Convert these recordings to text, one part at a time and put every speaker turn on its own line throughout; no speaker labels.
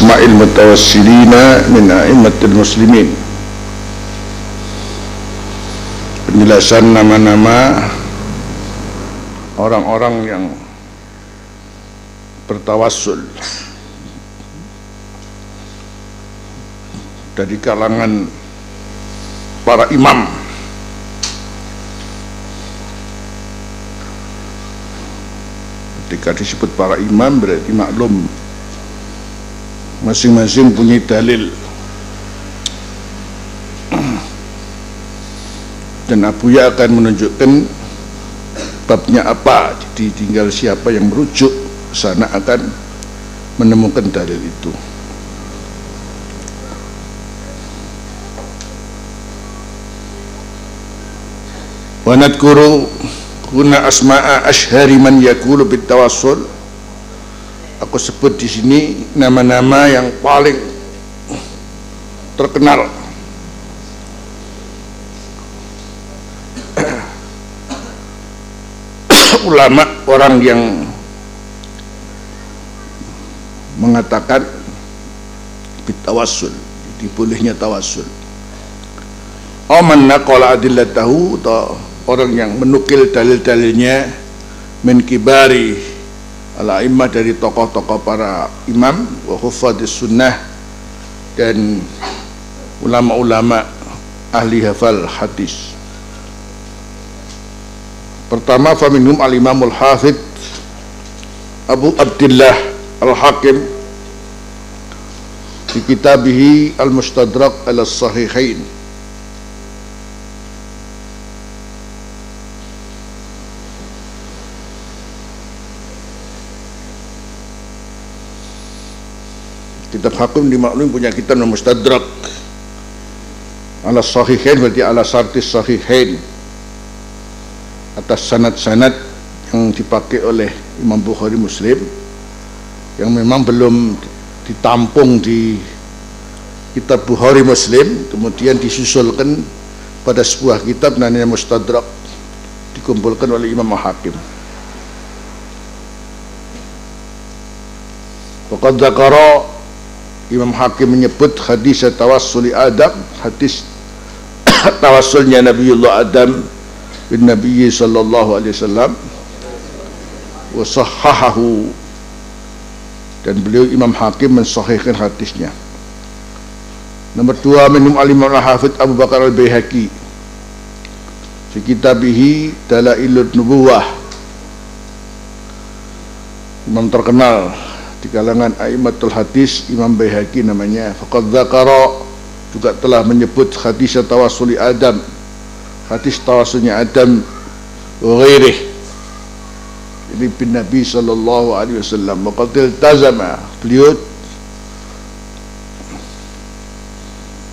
asma'il mutawassilina min a'immatil muslimin. Penjelasan nama-nama orang-orang yang bertawassul dari kalangan para imam. Ketika disebut para imam berarti maklum masing-masing punya dalil. Dan Abu Ya akan menunjukkan babnya apa. Jadi tinggal siapa yang merujuk sana akan menemukan dalil itu. Wa nadkuru kuna asma'a ashhari man yakulu bitawassul aku sebut di sini nama-nama yang paling terkenal. Ulama orang yang mengatakan bitawassul jadi bolehnya tawassul Oman naqala adillatahu atau orang yang menukil dalil-dalilnya min kibari ala imah dari tokoh-tokoh para imam wa hufadis sunnah dan ulama-ulama ahli hafal hadis. Pertama faminum al-imamul hafid Abu Abdullah al-Hakim di kitabihi al-mustadrak ala sahihain kitab hakim dimaklumi punya kitab nama mustadrak. Ala sahihain berarti ala sartis sahihain. Atas sanad-sanad yang dipakai oleh Imam Bukhari Muslim yang memang belum ditampung di kitab Bukhari Muslim kemudian disusulkan pada sebuah kitab namanya Mustadrak dikumpulkan oleh Imam Hakim. Waqad dzakara Imam Hakim menyebut hadis tawassuli Adam hadis tawassulnya Nabiullah Adam bin Nabi sallallahu alaihi wasallam wa sahahahu. Dan beliau Imam Hakim mensahihkan hadisnya. Nomor dua minum alim al-hafid Abu Bakar al-Bayhaqi fi kitabihi Dalailun Nubuwah. Imam terkenal di kalangan aimatul hadis Imam Baihaqi namanya. Faqad dzakara juga telah menyebut hadis tawassuli Adam. Hadis tawassulnya Adam ghairih. Ini bin Nabi sallallahu alaihi wasallam. Waqad iltazama. Beliau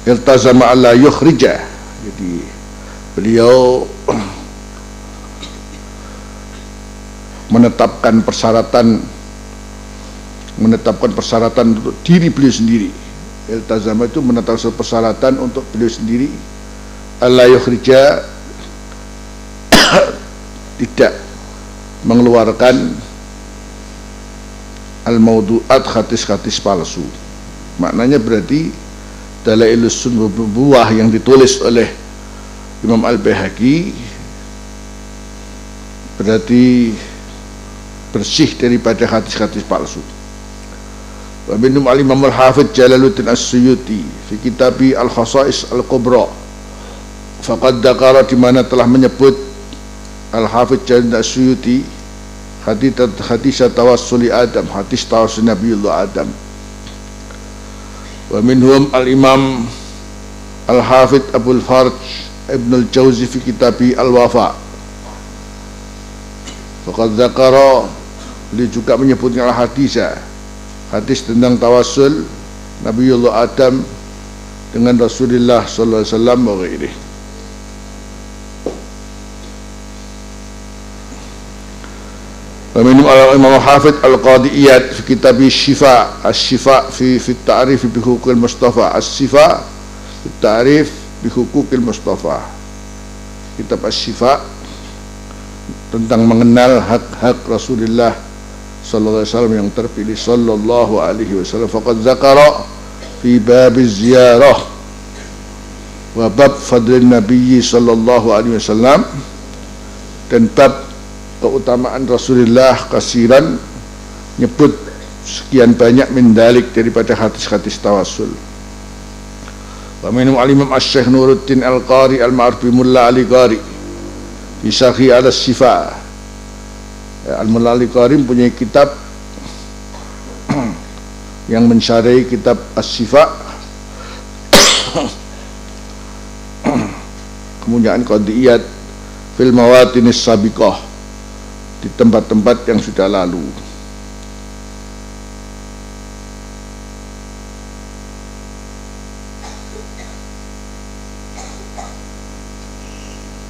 iltazama alla yukhrija. Jadi beliau menetapkan persyaratan menetapkan persyaratan untuk diri beliau sendiri. Iltazama itu menetapkan persyaratan untuk beliau sendiri. Allah yukhrija tidak mengeluarkan al-maudu'at khatis-khatis palsu. Maknanya berarti dalailus buah yang ditulis oleh Imam Al-Bahaqi berarti bersih daripada hadis-hadis palsu al-hafidh Jalaluddin As-Suyuti fi kitabi al-khasais al-kubra. Faqad dakara di mana telah menyebut al-hafidh Jalaluddin As-Suyuti hadis hadis tawassuli Adam hadis tawassul Nabiullah Adam. Wa minhum al-imam al-hafidh Abu al-Farj Ibn al-Jawzi fi kitabi al-Wafa. Faqad dakara beliau juga menyebutnya al-hadisah hadis tentang tawassul Nabiullah Adam dengan Rasulullah sallallahu alaihi wasallam wa ghairi wa minum al-imam hafid al-qadiyat fi kitab syifa as-syifa fi fi ta'rif bi hukukil mustafa. As-syifa fi ta'rif bi hukukil mustafa. Kitab as-syifa tentang mengenal hak-hak Rasulullah sallallahu alaihi wasallam yang terpilih sallallahu alaihi wasallam. Faqad zakara fi bab ziyarah wa bab fadlin nabi sallallahu alaihi wasallam dan bab keutamaan Rasulullah kasiran nyebut sekian banyak mendalik daripada hadis-hadis tawasul wa minum al-imam asy-syekh Nuruddin al-Qari al-ma'ruf Mulla Ali Qari fi syarhi ala sifa ya, al-Mulla Ali Qari punya kitab yang mensyarahi kitab as-sifa kemudian qadiyat fil mawatinis sabiqah di tempat-tempat yang sudah lalu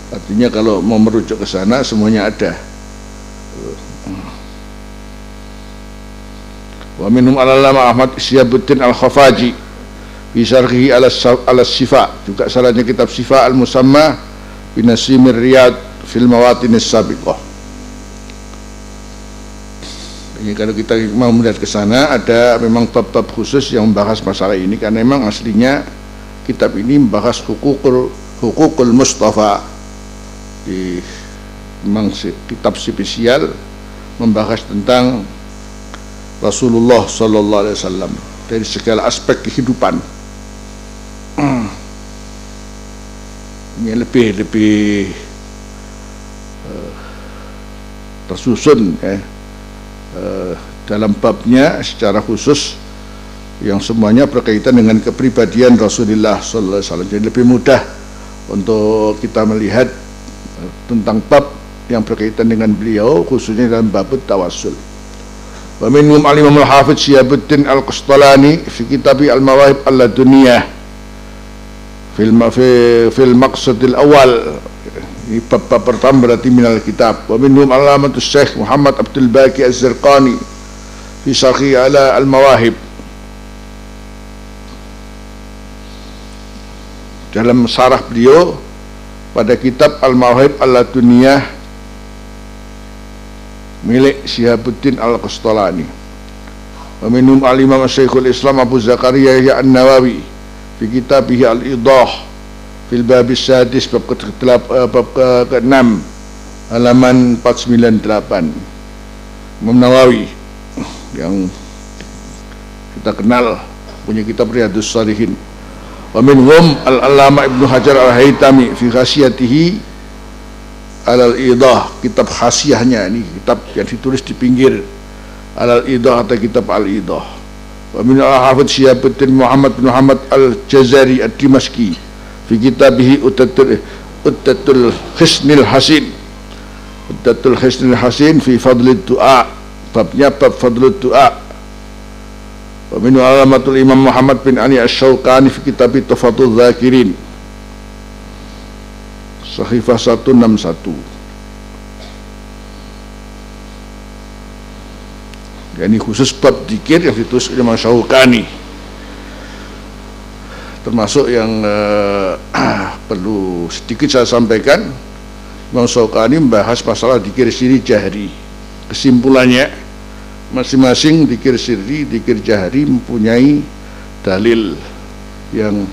Artinya kalau mau merujuk ke sana semuanya ada. Wa minhum al-alama Ahmad Isyabuddin Al-Khafaji fi syarhihi ala sifa juga salahnya kitab Sifa Al-Musamma binasimir Riyad fil mawatin sabiqah. Ini kalau kita mau melihat ke sana ada memang bab-bab khusus yang membahas masalah ini karena memang aslinya kitab ini membahas hukukul hukukul Mustafa di memang kitab spesial membahas tentang Rasulullah Sallallahu Alaihi Wasallam dari segala aspek kehidupan. Ini lebih lebih uh, tersusun ya uh, dalam babnya secara khusus yang semuanya berkaitan dengan kepribadian Rasulullah Sallallahu Alaihi Wasallam. Jadi lebih mudah untuk kita melihat tentang bab yang berkaitan dengan beliau khususnya dalam bab tawassul. Wa minhum al-Imam al-Hafidz Syihabuddin Al-Qastalani fi kitab Al-Mawahib Al-Laduniyah. Fil fi fil maqsad al-awwal ini bab pertama berarti minal kitab. Wa minhum alamatus Syekh Muhammad Abdul Baqi Az-Zirqani fi syarhi ala al-mawahib. Dalam sarah beliau pada kitab Al-Mawahib Al-Laduniyah milik Syihabuddin Al-Qastolani wa minum al-imam Syekhul Islam Abu Zakaria ya An-Nawawi fi kitabih Al-Idah fil bab sadis bab ke-6 eh, bab ke-6 halaman 498 Imam Nawawi yang kita kenal punya kitab Riyadus Salihin wa minhum al-alama Ibnu Hajar al-Haytami fi khasiyatihi al-idah kitab khasiyahnya ini kitab yang ditulis di pinggir. Al-idah atau kitab al-idah wa min al-hafidh Syihabuddin Muhammad bin Muhammad al-Jazari ad-Dimashqi fi kitabihi utatul utatul hisnil hasin. Utatul hisnil hasin fi fadlid du'a babnya bab fadlid du'a. Wa min alamatul Imam Muhammad bin Ali Asy-Syaukani fi kitab Tufatul Dzakirin. Sahifah 161. Yani khusus bab dikir yang ditulis oleh Imam Syaukani. Termasuk yang uh, perlu sedikit saya sampaikan, Imam Syaukani membahas masalah dikir siri jahri. Kesimpulannya, masing-masing dikir sirri, dikir jahri mempunyai dalil yang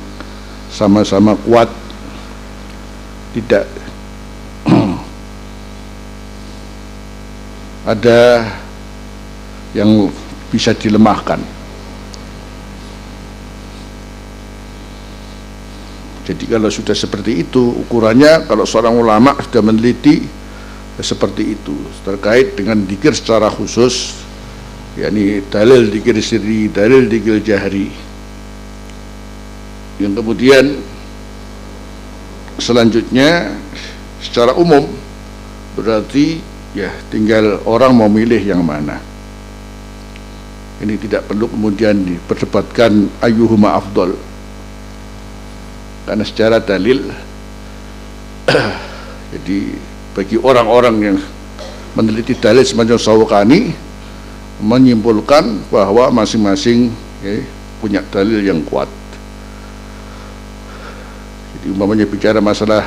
sama-sama kuat tidak. Ada yang bisa dilemahkan. Jadi kalau sudah seperti itu ukurannya kalau seorang ulama sudah meneliti seperti itu. Terkait dengan dikir secara khusus yakni dalil dikir sirri dalil dikir jahri. Yang kemudian selanjutnya secara umum berarti ya tinggal orang mau milih yang mana ini tidak perlu kemudian diperdebatkan ayuhuma afdol karena secara dalil jadi bagi orang-orang yang meneliti dalil semacam Sawakani menyimpulkan bahwa masing-masing ya, punya dalil yang kuat. Umpamanya bicara masalah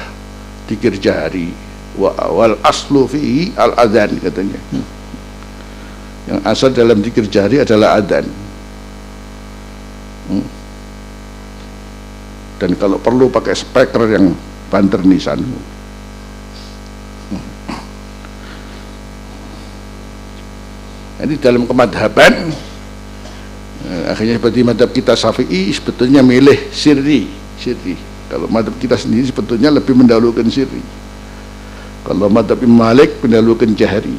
dikir jari wa awal aslu fi al adzan katanya. yang asal dalam zikir jahri adalah adan hmm. dan kalau perlu pakai speaker yang banter nisan hmm. jadi dalam kemadhaban eh, akhirnya seperti madhab kita syafi'i sebetulnya milih sirri sirri kalau madhab kita sendiri sebetulnya lebih mendahulukan sirri. Kalau madhab Malik mendahulukan jahri.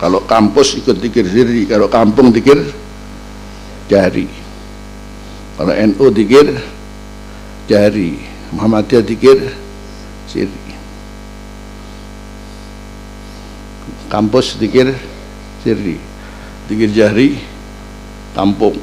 Kalau kampus ikut dikir siri kalau kampung dikir jari kalau NU dikir jari Muhammadiyah dikir siri kampus dikir siri dikir jari kampung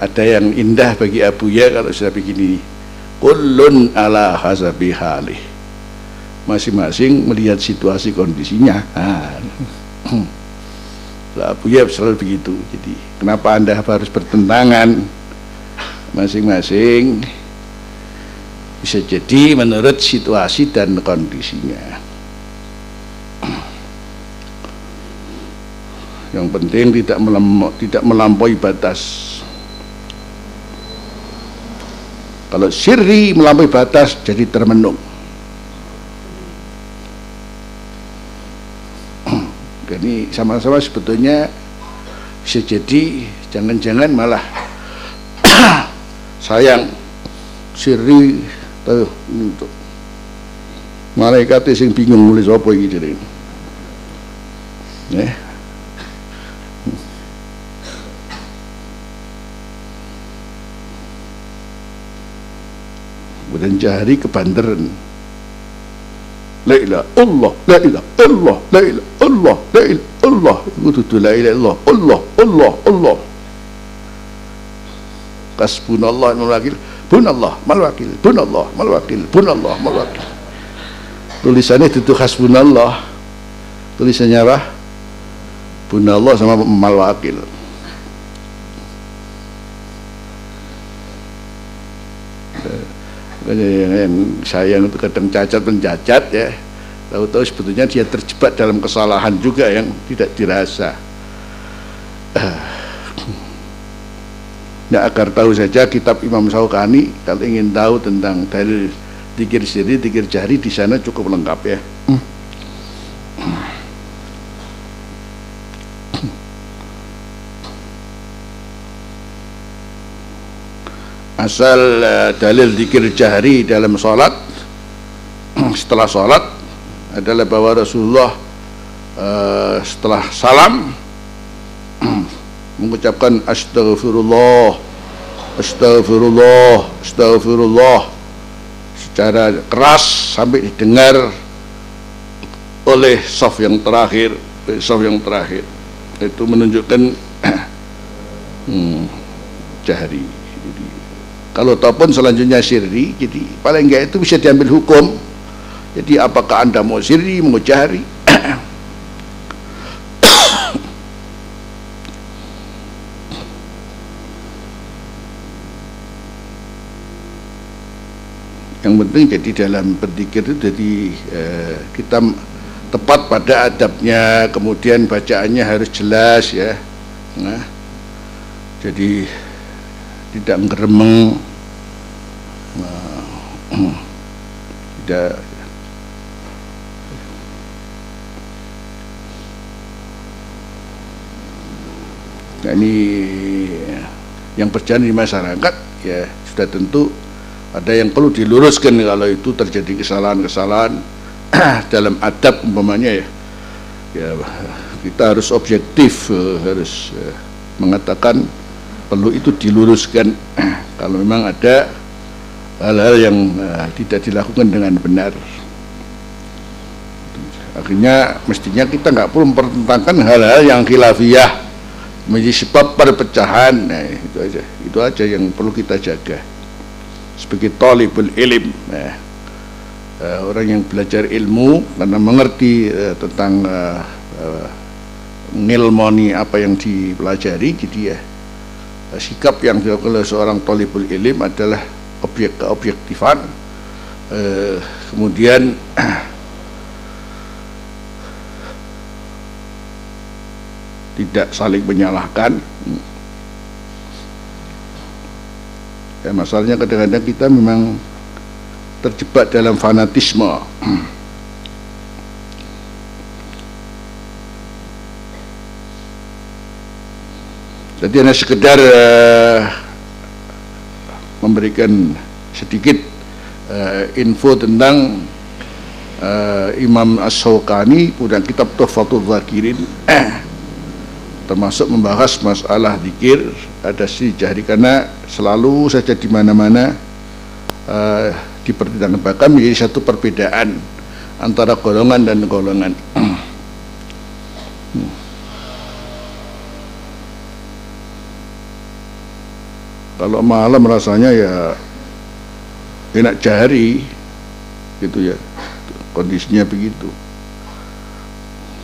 ada yang indah bagi Abu Ya kalau sudah begini. Kullun ala hasabi halih. Masing-masing melihat situasi kondisinya. Nah. Abu Ya selalu begitu. Jadi kenapa anda harus bertentangan? Masing-masing bisa jadi menurut situasi dan kondisinya. Yang penting tidak melampaui batas Kalau sirri melampaui batas jadi termenung. Jadi sama-sama sebetulnya bisa jadi jangan-jangan malah sayang sirri tuh untuk malaikat sing bingung nulis apa iki jadi. Eh, kemudian jari kebanderan. La ilaha Allah la ilaha Allah la ilaha Allah la ilaha Allah itu tuh la ilaha Allah Allah Allah Allah. Kasbunallah mal wakil. Bunallah mal wakil. Bunallah mal wakil. Bunallah mal wakil. Tulisannya itu hasbunallah. Tulisannya apa? Bunallah sama mal wakil sayang itu kadang cacat pencacat ya. Tahu-tahu sebetulnya dia terjebak dalam kesalahan juga yang tidak dirasa. Nah agar tahu saja kitab Imam Saukani kalau ingin tahu tentang dalil dikir siri, dikir jari di sana cukup lengkap ya asal uh, dalil dikir jahri dalam sholat setelah sholat adalah bahwa Rasulullah uh, setelah salam mengucapkan astagfirullah astagfirullah astagfirullah secara keras sampai didengar oleh sof yang terakhir sof yang terakhir. Itu menunjukkan hmm, jahri kalau ataupun selanjutnya sirri jadi paling enggak itu bisa diambil hukum. Jadi apakah anda mau sirri mau jahri yang penting jadi dalam berzikir itu jadi eh, kita tepat pada adabnya kemudian bacaannya harus jelas ya. Nah jadi tidak ngeremeng tidak. Nah ini yang berjalan di masyarakat ya sudah tentu ada yang perlu diluruskan kalau itu terjadi kesalahan-kesalahan dalam adab umpamanya ya. Ya kita harus objektif eh, harus eh, mengatakan perlu itu diluruskan. Kalau memang ada hal-hal yang uh, tidak dilakukan dengan benar. Akhirnya mestinya kita nggak perlu mempertentangkan hal-hal yang khilafiyah menjadi sebab perpecahan. Nah, itu aja. Itu aja yang perlu kita jaga. Sebagai talibul ilim nah, uh, orang yang belajar ilmu karena mengerti uh, tentang uh, uh, ngilmoni apa yang dipelajari jadi ya sikap yang dilakukan oleh seorang talibul ilim adalah objek keobjektifan eh, kemudian tidak saling menyalahkan. Ya, masalahnya kadang-kadang kita memang terjebak dalam fanatisme jadi hanya sekedar uh, memberikan sedikit uh, info tentang uh, Imam As-Sawqani kemudian kitab Tuhfatul Zakirin. Termasuk membahas masalah dikir ada si jahri karena selalu saja di mana-mana uh, dipertimbangkan. Menjadi satu perbedaan antara golongan dan golongan kalau malam rasanya ya enak jari gitu ya. Kondisinya begitu.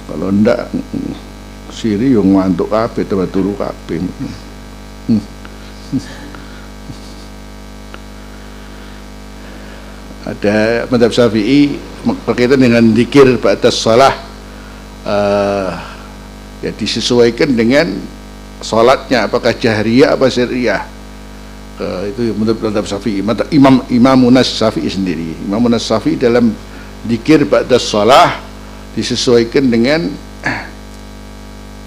Kalau ndak siri yang ngantuk kabeh tambah turu kabeh. Ada madhab syafi'i berkaitan dengan dikir batas salah uh, ya disesuaikan dengan salatnya apakah jahriyah apa sirriyah uh, itu menurut madhab syafi'i imam munas syafi'i sendiri imam munas syafi'i dalam dikir batas salah disesuaikan dengan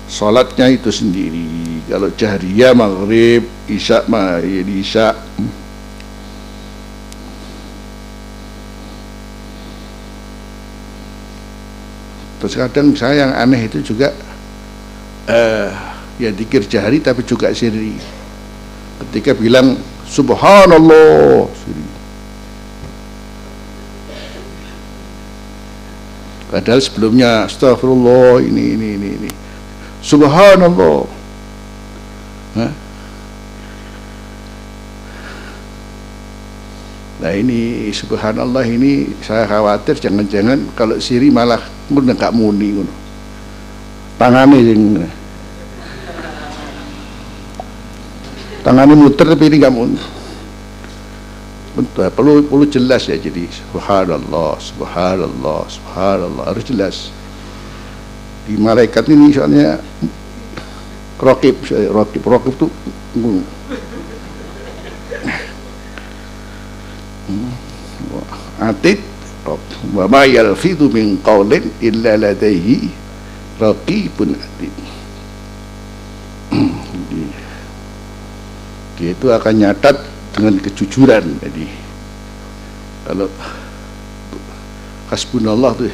Salatnya itu sendiri. Kalau jahriyah maghrib, isya mah ya isya. Terus kadang saya yang aneh itu juga uh, ya dikir jahri tapi juga siri. Ketika bilang subhanallah. Padahal sebelumnya astagfirullah ini ini ini ini Subhanallah. Nah ini subhanallah ini saya khawatir jangan-jangan kalau siri malah mun gak muni ngono. Tangane Tangane muter tapi ini gak muni. Betul, perlu perlu jelas ya jadi subhanallah, subhanallah, subhanallah harus jelas. Di malaikat ini misalnya rokib rokib rokib itu atid wa ma yalfidu min qawlin illa ladaihi raqibun atid dia itu akan nyatat dengan kejujuran jadi kalau hasbunallah tuh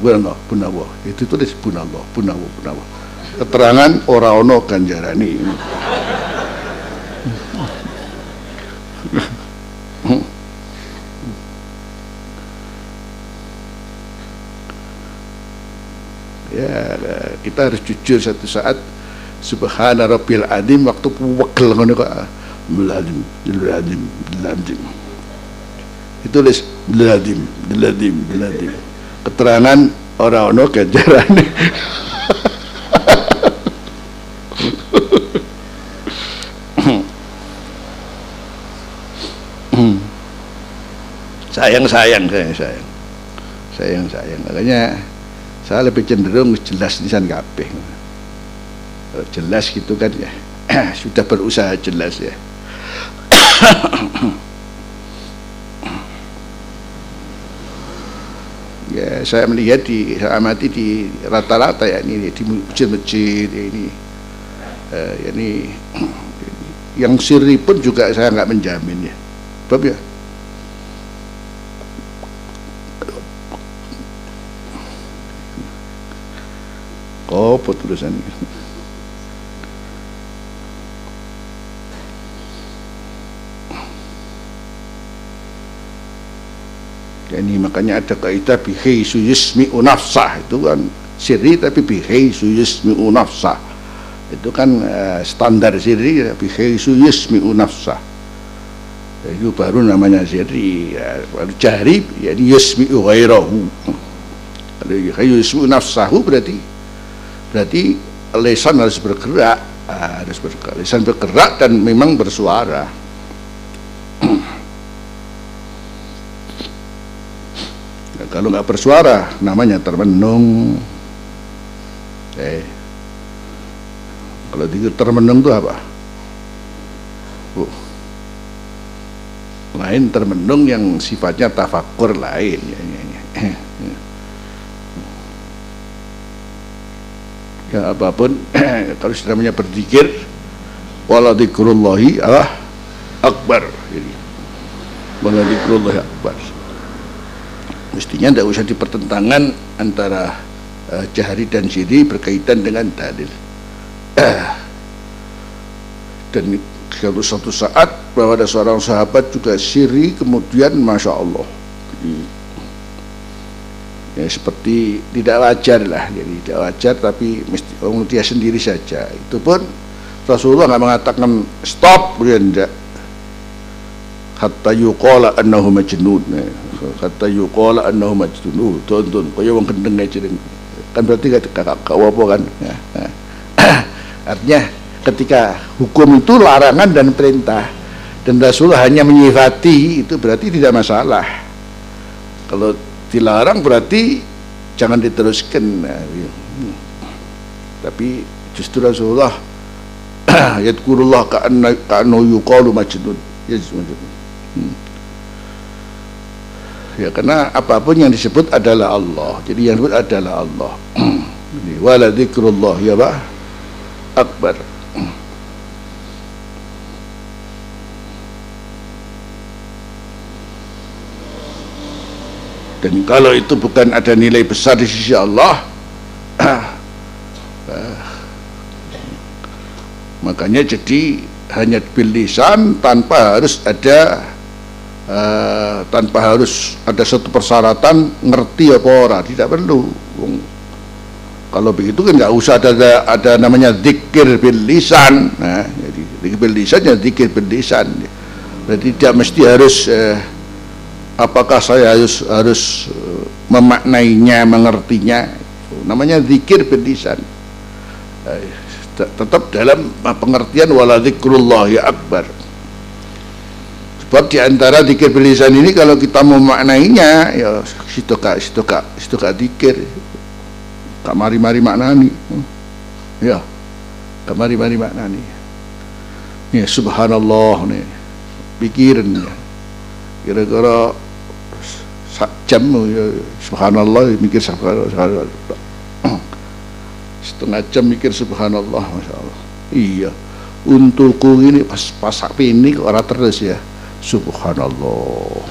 bunallah bunallah itu tulis bunallah bunallah bunallah keterangan ora ono ganjarani ya kita harus jujur satu saat subhana rabbil adim waktu wegel ngono kok beladim beladim beladim itu tulis beladim beladim beladim keterangan orang ono ganjaran sayang sayang sayang sayang sayang sayang makanya saya lebih cenderung jelas nisan kabeh jelas gitu kan ya. Sudah berusaha jelas ya. Ya saya melihat di saya amati di rata-rata ya ini di masjid-masjid ini. Uh, ini yang siri pun juga saya nggak menjamin ya. Bab ya? Oh ini ini makanya ada kaidah bihaisu yusmi'u nafsah. Itu kan siri tapi bihaisu yusmi'u nafsah. Itu kan uh, standar siri bihaisu yusmi'u nafsah. Itu baru namanya siri ya, baru jahri jadi yusmi'u ghairahu. Kalau yusmi'u nafsahu berarti berarti lesan harus bergerak harus bergerak. Lisan bergerak dan memang bersuara kalau nggak bersuara namanya termenung. Eh kalau dikir termenung itu apa? Uh. lain termenung yang sifatnya tafakur lain. Ya, ya, ya. ya apa pun kalau namanya berzikir wala dzikrullahi Allah akbar. Jadi wala dzikrullahi akbar mestinya tidak usah dipertentangan antara uh, jahri dan siri berkaitan dengan dalil. Dan kalau suatu saat bahwa ada seorang sahabat juga siri kemudian masya Allah. Jadi ya seperti tidak wajar lah. Jadi tidak wajar tapi mesti dia sendiri saja. Itu pun Rasulullah nggak mengatakan stop kemudian tidak hatta yuqala annahu majnun hatta yuqala annahu majnun tonton kaya wong gendeng aja kan berarti gak kakak apa kan ya, ya. artinya ketika hukum itu larangan dan perintah dan Rasulullah hanya menyifati itu berarti tidak masalah kalau dilarang berarti jangan diteruskan nah, ya. tapi justru Rasulullah yadkurullah ka'anna ka'anna yuqalu majnun ya hmm. Ya karena apa pun yang disebut adalah Allah. Jadi yang disebut adalah Allah. Wala dzikrullah ya bah akbar. Dan kalau itu bukan ada nilai besar di sisi Allah makanya jadi hanya bil lisan tanpa harus ada uh, tanpa harus ada satu persyaratan ngerti apa orang tidak perlu. Kalau begitu kan nggak usah ada, ada ada namanya zikir bil lisan. Nah, jadi zikir bil lisan ya zikir bil lisan. Jadi tidak mesti harus uh, apakah saya harus harus eh, memaknainya mengertinya. Namanya zikir berlisan eh, tetap dalam pengertian wala ya akbar sebab di antara zikir berlisan ini kalau kita mau maknainya ya situ kak situ kak situ kak zikir tak mari-mari maknani. Ya tak mari-mari maknani. Ya subhanallah nih pikiran kira-kira jam ya, subhanallah mikir subhanallah setengah jam mikir subhanallah masya Allah. Iya. Untukku ini pas pasak ini orang terus ya subhanallah.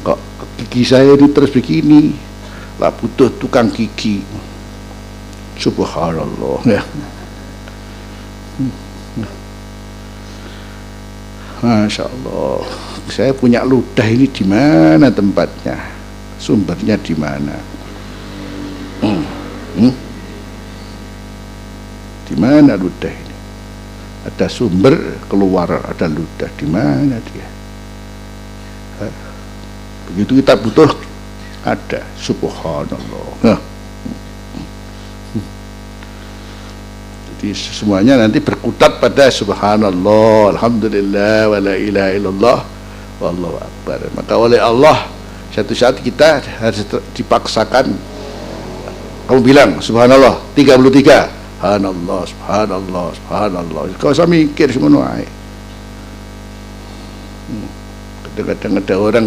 Kok gigi saya ini terus begini? Lah butuh tukang gigi. Subhanallah. Ya. Masya Allah. Saya punya ludah ini di mana tempatnya? Sumbernya di mana? Hmm. Hmm? di mana ludah ini ada sumber keluar ada ludah di mana dia? Begitu kita butuh ada. Subhanallah. Nah. jadi semuanya nanti berkutat pada subhanallah alhamdulillah wa la ilaha illallah Wallahu Akbar. Maka oleh Allah satu saat kita harus dipaksakan. Kamu bilang subhanallah 33 subhanallah subhanallah subhanallah. Kau usah mikir semua hmm. kadang-kadang ada orang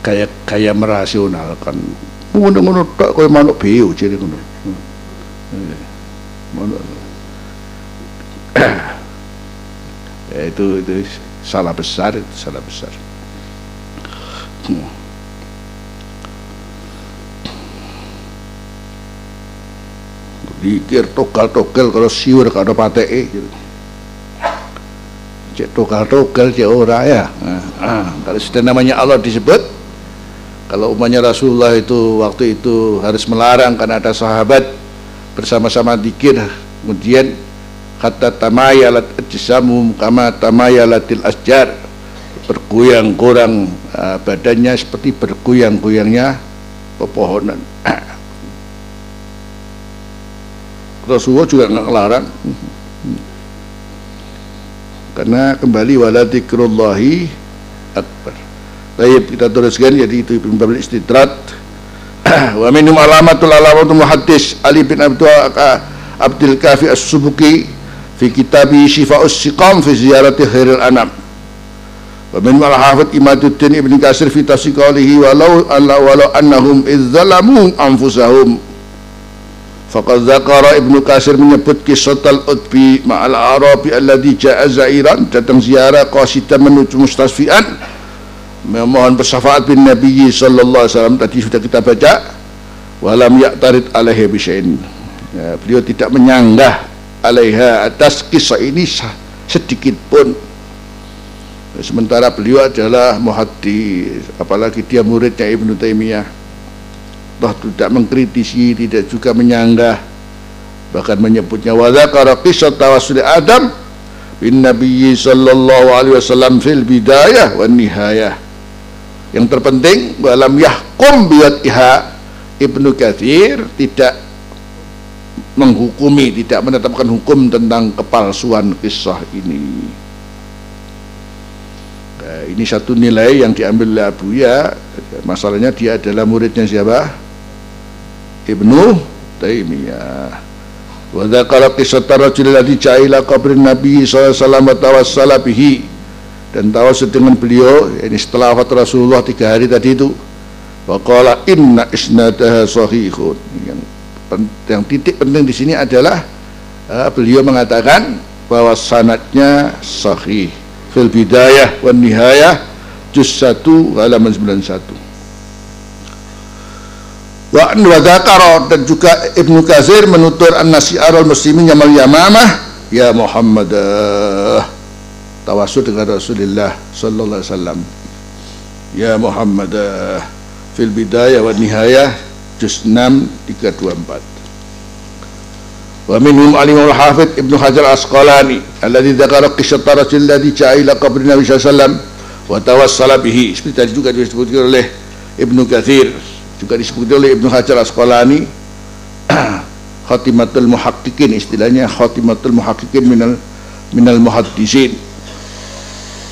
kayak kayak merasionalkan. Ngono-ngono tak koyo manuk beo jadi ngono. Hmm. ya, itu itu salah besar itu salah besar dikir togal-togal kalau siur kalau pateke gitu. cek togal-togal cek ora ya. Nah, ah, kalau sudah namanya Allah disebut kalau umpamanya Rasulullah itu waktu itu harus melarang karena ada sahabat bersama-sama dikir kemudian kata tamayalat ajsamum kama tamayalatil asjar bergoyang-goyang uh, badannya seperti bergoyang-goyangnya pepohonan Rasulullah juga nggak ngelarang. Karena kembali wala dzikrullahi akbar. Baik kita teruskan jadi itu Ibn Babil Istidrat wa minum alamatul alamatul muhaddis Ali bin Abdul Kafi As-Subuki fi kitabi Shifa'us Siqam fi ziyarati khairil anam. Wa min al-hafidh Imaduddin Ibn Kasir fi tafsir walau walau annahum idzalamu anfusahum Faqad zakara Ibnu Kasir menyebut kisah al-Utbi ma'al Arabi alladhi ja'a Zairan datang ziarah qasida menuju mustasfian. Memohon bersyafaat bin Nabi sallallahu alaihi wasallam tadi sudah kita baca. Walam ya'tarid alaihi bisya'in ya, beliau tidak menyanggah alaiha atas kisah ini sedikit pun. Sementara beliau adalah muhaddis apalagi dia muridnya Ibnu Taimiyah toh tidak mengkritisi tidak juga menyanggah bahkan menyebutnya wa dzakara qissat tawassul Adam bin Nabi sallallahu alaihi wasallam fil bidayah wan nihayah. Yang terpenting dalam yahkum iha Ibnu Katsir tidak menghukumi tidak menetapkan hukum tentang kepalsuan kisah ini. Nah, ini satu nilai yang diambil oleh Abu Ya masalahnya dia adalah muridnya siapa Ibnu Taimiyah. Wa dzakara qissata rajul ladzi ja'ila qabrin nabi sallallahu alaihi wasallam tawassala bihi. Dan tawassul dengan beliau ini setelah wafat Rasulullah tiga hari tadi itu wa inna isnadaha sahihun. Yang yang titik penting di sini adalah uh, beliau mengatakan bahwa sanatnya sahih. Fil bidayah wan nihayah juz 1 halaman 91 Wa wa dan juga Ibnu Kazir menutur an-nasi'ar al-muslimin yamal yamamah ya Muhammad. Uh, tawasul dengan Rasulullah sallallahu alaihi wasallam. Ya Muhammad uh, fil bidayah wa nihayah juz 6 324 wa minhum alim al-hafidh Ibnu Hajar Asqalani dzakara qissat rajul ladzi ja'a ila qabri Nabi sallallahu alaihi wasallam wa tawassala bihi. Seperti tadi juga disebutkan oleh Ibnu Katsir juga disebut oleh Ibnu Hajar Asqalani khatimatul muhaqqiqin istilahnya khatimatul muhaqqiqin minal minal muhaddisin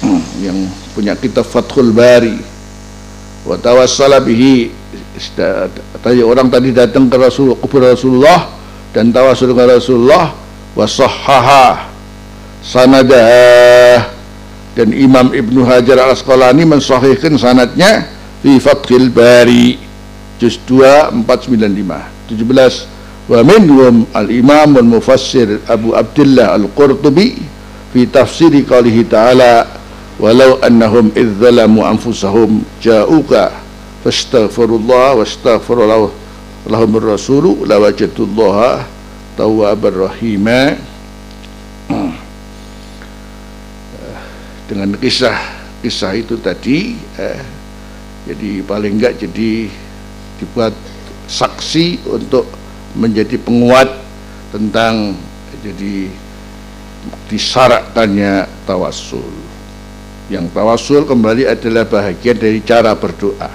yang punya kitab Fathul Bari. Wa tawassala bihi tadi orang tadi datang ke Rasul kubur Rasulullah dan tawassul dengan Rasulullah wa sahhaha sanadah dan Imam Ibnu Hajar Al-Asqalani mensahihkan sanadnya fi Fathul Bari juz 2 495 17 wa minhum al-imam wal mufassir Abu Abdullah al-Qurtubi fi tafsiri qalihi ta'ala walau annahum idh zalamu anfusahum ja'uka fastaghfirullah wastaghfirullah lahum rasulu lawajatullaha tawwabar rahima. Dengan kisah kisah itu tadi eh, jadi paling enggak jadi dibuat saksi untuk menjadi penguat tentang jadi disyaratkannya tawasul. Yang tawasul kembali adalah bahagian dari cara berdoa.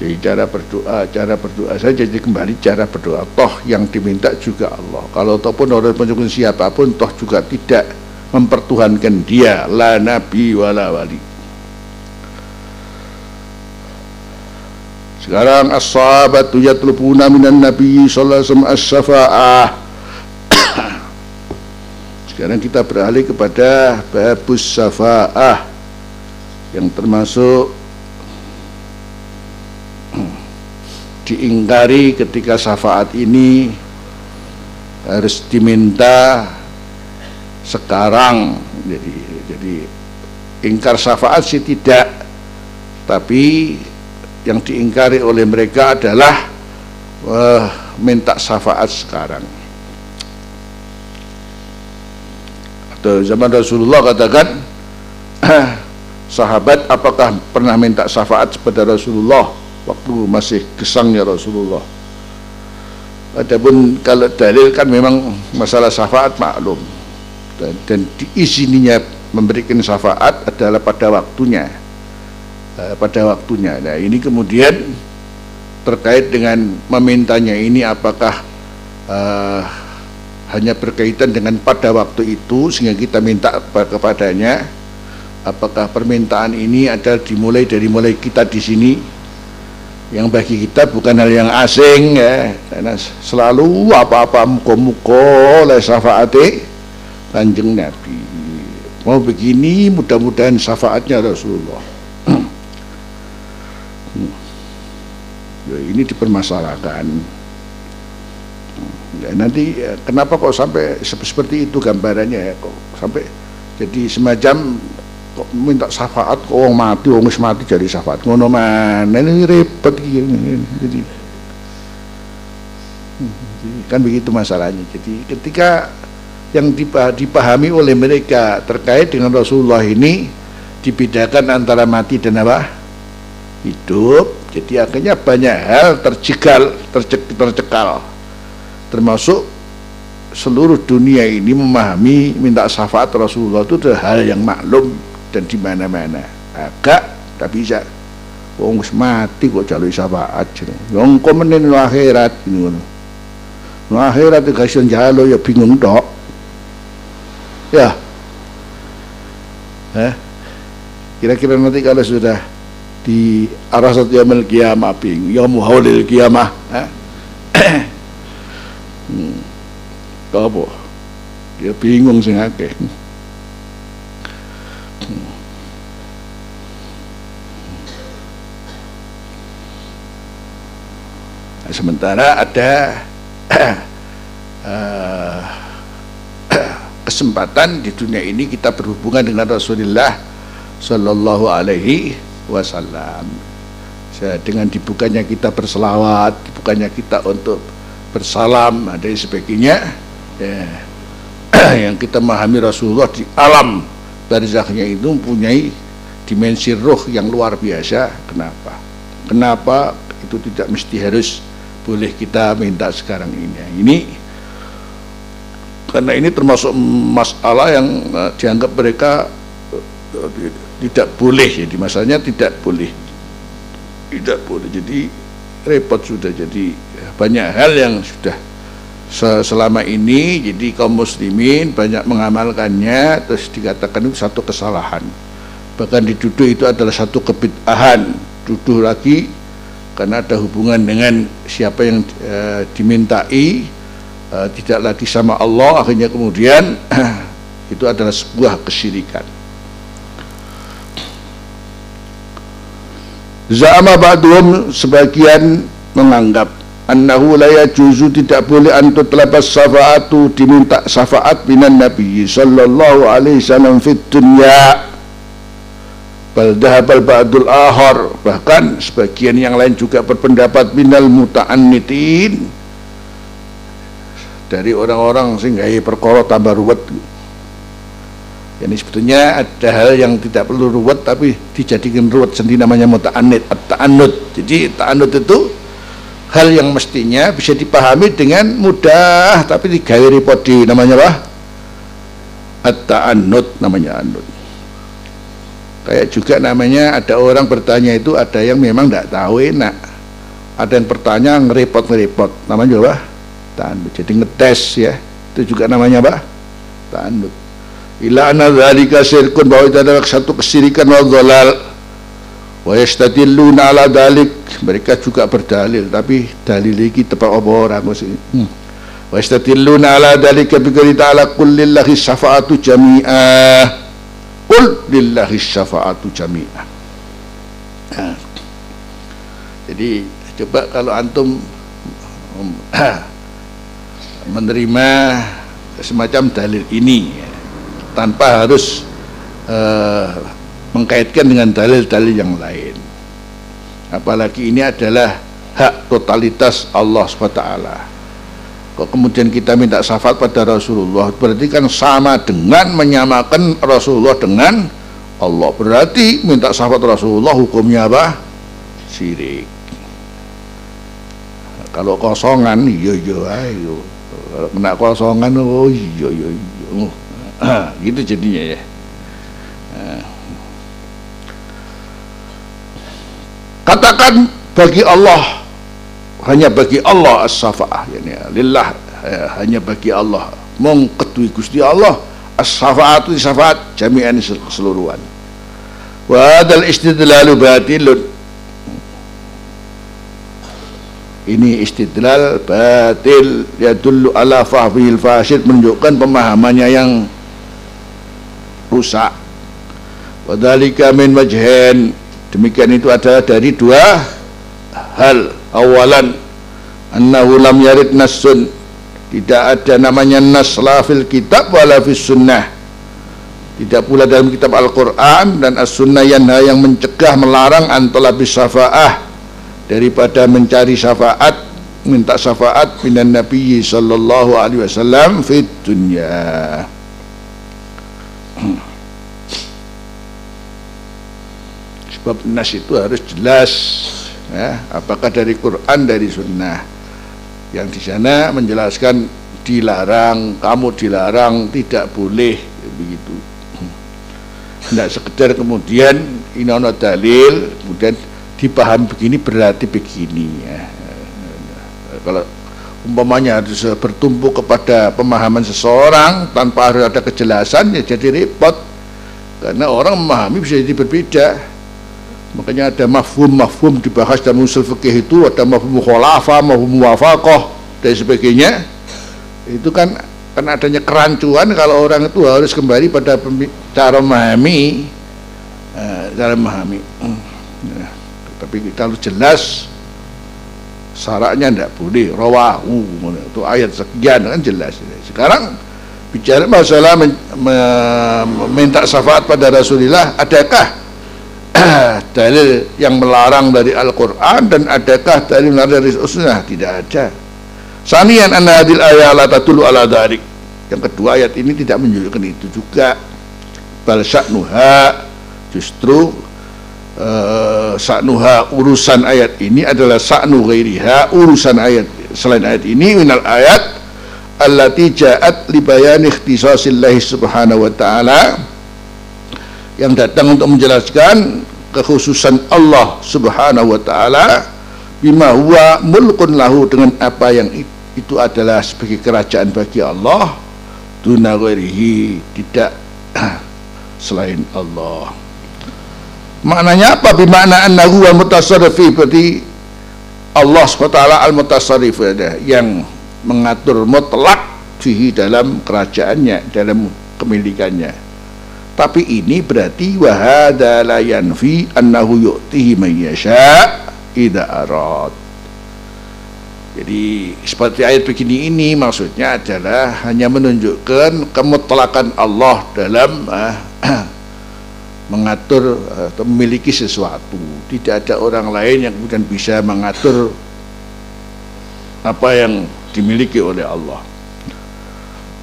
Jadi cara berdoa cara berdoa saja jadi kembali cara berdoa. Toh yang diminta juga Allah. Kalau ataupun orang penyukun siapa pun toh juga tidak mempertuhankan dia. La nabi wala wali Sekarang as-sahabatu yatlubuna minan nabi sallallahu alaihi wasallam as-syafa'ah. Sekarang kita beralih kepada babus syafa'ah yang termasuk diingkari ketika syafaat ini harus diminta sekarang jadi jadi ingkar syafaat sih tidak tapi yang diingkari oleh mereka adalah uh, minta syafaat sekarang. Atau zaman Rasulullah katakan sahabat apakah pernah minta syafaat kepada Rasulullah waktu masih gesangnya Rasulullah? Adapun kalau dalil kan memang masalah syafaat maklum. Dan, dan diizininya memberikan syafaat adalah pada waktunya Eh, pada waktunya. Nah ini kemudian terkait dengan memintanya ini apakah uh, hanya berkaitan dengan pada waktu itu sehingga kita minta kepadanya apakah permintaan ini adalah dimulai dari mulai kita di sini? Yang bagi kita bukan hal yang asing ya. Karena selalu apa-apa muka-muka oleh syafaati kanjeng Nabi. Mau begini mudah-mudahan syafaatnya Rasulullah ini dipermasalahkan. Ya, nanti ya, kenapa kok sampai seperti itu gambarannya ya kok sampai jadi semacam kok minta syafaat kok orang mati orang mati jadi syafaat. Ngono mana ini repot jadi kan begitu masalahnya. Jadi ketika yang dipahami oleh mereka terkait dengan Rasulullah ini dibedakan antara mati dan apa? Hidup jadi akhirnya banyak hal tercegal tercek, tercekal. Termasuk seluruh dunia ini memahami minta syafaat Rasulullah itu adalah hal yang maklum dan di mana-mana. Agak tak bisa. Wong mati kok jalur syafaat yang komenin no akhirat ini no akhirat itu kasih jalo ya bingung dok ya. Eh kira-kira nanti kalau sudah di arah satu yaumil kiamah bing yaum haulil kiamah eh? hmm. apa dia bingung sing akeh sementara ada uh, kesempatan di dunia ini kita berhubungan dengan Rasulullah Sallallahu Alaihi Wasallam. Dengan dibukanya kita berselawat dibukanya kita untuk bersalam ada sebagainya ya, yang kita memahami Rasulullah di alam barzahnya itu mempunyai dimensi roh yang luar biasa. Kenapa? Kenapa itu tidak mesti harus boleh kita minta sekarang ini? Ini karena ini termasuk masalah yang uh, dianggap mereka uh, tidak boleh jadi masanya tidak boleh. Tidak boleh. Jadi repot sudah. Jadi banyak hal yang sudah selama ini jadi kaum muslimin banyak mengamalkannya terus dikatakan itu satu kesalahan. Bahkan dituduh itu adalah satu kebid'ahan. Tuduh lagi karena ada hubungan dengan siapa yang e, dimintai e, tidak lagi sama Allah akhirnya kemudian itu adalah sebuah kesyirikan Za'ama ba'duhum sebagian menganggap annahu la yajuzu tidak boleh antut lepas syafaatu diminta syafaat minan nabi sallallahu alaihi wasallam fit dunya. Bal ba'dul ahar bahkan sebagian yang lain juga berpendapat minal muta'annitin. Dari orang-orang sehingga perkara tambah ruwet ini sebetulnya ada hal yang tidak perlu ruwet tapi dijadikan ruwet. Sendiri namanya muta'annit at-ta'annud. Jadi ta'annud itu hal yang mestinya bisa dipahami dengan mudah tapi digawe di namanya apa? At-ta'annud namanya annud kayak juga namanya ada orang bertanya itu ada yang memang tidak tahu enak. Ada yang bertanya ngerepot-ngerepot namanya apa? tanduk jadi ngetes ya. Itu juga namanya apa? tanduk ila anna dzalika syirkun bahwa itu adalah satu kesirikan wa dhalal. Wa yastadilluna ala dalik mereka juga berdalil tapi dalil ini tepat apa orang hmm. wa yastadilluna ala dalika bi ta'ala kullillahi syafa'atu jami'ah Qul lillahi syafa'atu jami'ah. Nah, jadi coba kalau antum um, menerima semacam dalil ini ya, tanpa harus uh, mengkaitkan dengan dalil-dalil yang lain. Apalagi ini adalah hak totalitas Allah SWT kok kemudian kita minta syafaat pada Rasulullah berarti kan sama dengan menyamakan Rasulullah dengan Allah berarti minta syafaat Rasulullah hukumnya apa? syirik kalau kosongan iya iya ayo kalau kena kosongan oh iya iya iya oh. Gitu jadinya ya. Katakan bagi Allah hanya bagi Allah as-safa'ah yani lillah ya, hanya bagi Allah. Mong ketui Gusti Allah as-syafaatu syafaat jami'an keseluruhan. Wa hadal istidlalu batilun. Ini istidlal batil ya dulu ala fahmil fasid menunjukkan pemahamannya yang rusak. Wadhalika min majhen demikian itu adalah dari dua hal awalan. Annahu lam yarid nassun. Tidak ada namanya nas la fil kitab wala fis sunnah. Tidak pula dalam kitab Al-Quran dan As-Sunnah yang yang mencegah melarang antara bisafa'ah daripada mencari syafaat minta syafaat minan Nabi sallallahu alaihi wasallam fit dunya sebab nas itu harus jelas ya. Apakah dari Quran dari sunnah? Yang di sana menjelaskan dilarang kamu dilarang tidak boleh begitu. Tidak sekedar kemudian ini dalil kemudian dipahami begini berarti begini ya. Kalau umpamanya harus bertumpu kepada pemahaman seseorang tanpa harus ada kejelasan ya jadi repot. Karena orang memahami bisa jadi berbeda. Makanya ada mafhum-mafhum dibahas dalam usul fikih itu ada mafhum khulafa, mafhum muwafaqah dan sebagainya. Itu kan kan adanya kerancuan kalau orang itu harus kembali pada cara memahami. Uh, cara memahami. Hmm tapi kita harus jelas syaratnya tidak boleh. Rawahu. Itu ayat sekian kan jelas sekarang bicara masalah men, me, minta syafaat pada Rasulullah adakah dalil yang melarang dari Al-Quran dan adakah dalil melarang dari Rasulullah tidak ada. Sanian anna hadil ayat tatulu ala dharik yang kedua ayat ini tidak menunjukkan itu juga. Bal sya'nuha justru uh, sa'nuha urusan ayat ini adalah sa'nu ghairiha urusan ayat. Selain ayat ini minal ayat allati ja'at li bayan ikhtisasillahi subhanahu wa ta'ala yang datang untuk menjelaskan kekhususan Allah subhanahu wa ta'ala bima huwa mulkun lahu dengan apa yang itu adalah sebagai kerajaan bagi Allah duna tidak selain Allah Maknanya apa? Bimakna annahu wal mutasarrifi berarti Allah SWT al-mutasarrif yang mengatur mutlak fihi dalam kerajaannya, dalam kemilikannya. Tapi ini berarti wahada la yanfi annahu yu'tihi man yasha idza arad. Jadi seperti ayat begini ini maksudnya adalah hanya menunjukkan kemutlakan Allah dalam uh, mengatur eh, atau memiliki sesuatu. Tidak ada orang lain yang kemudian bisa mengatur apa yang dimiliki oleh Allah.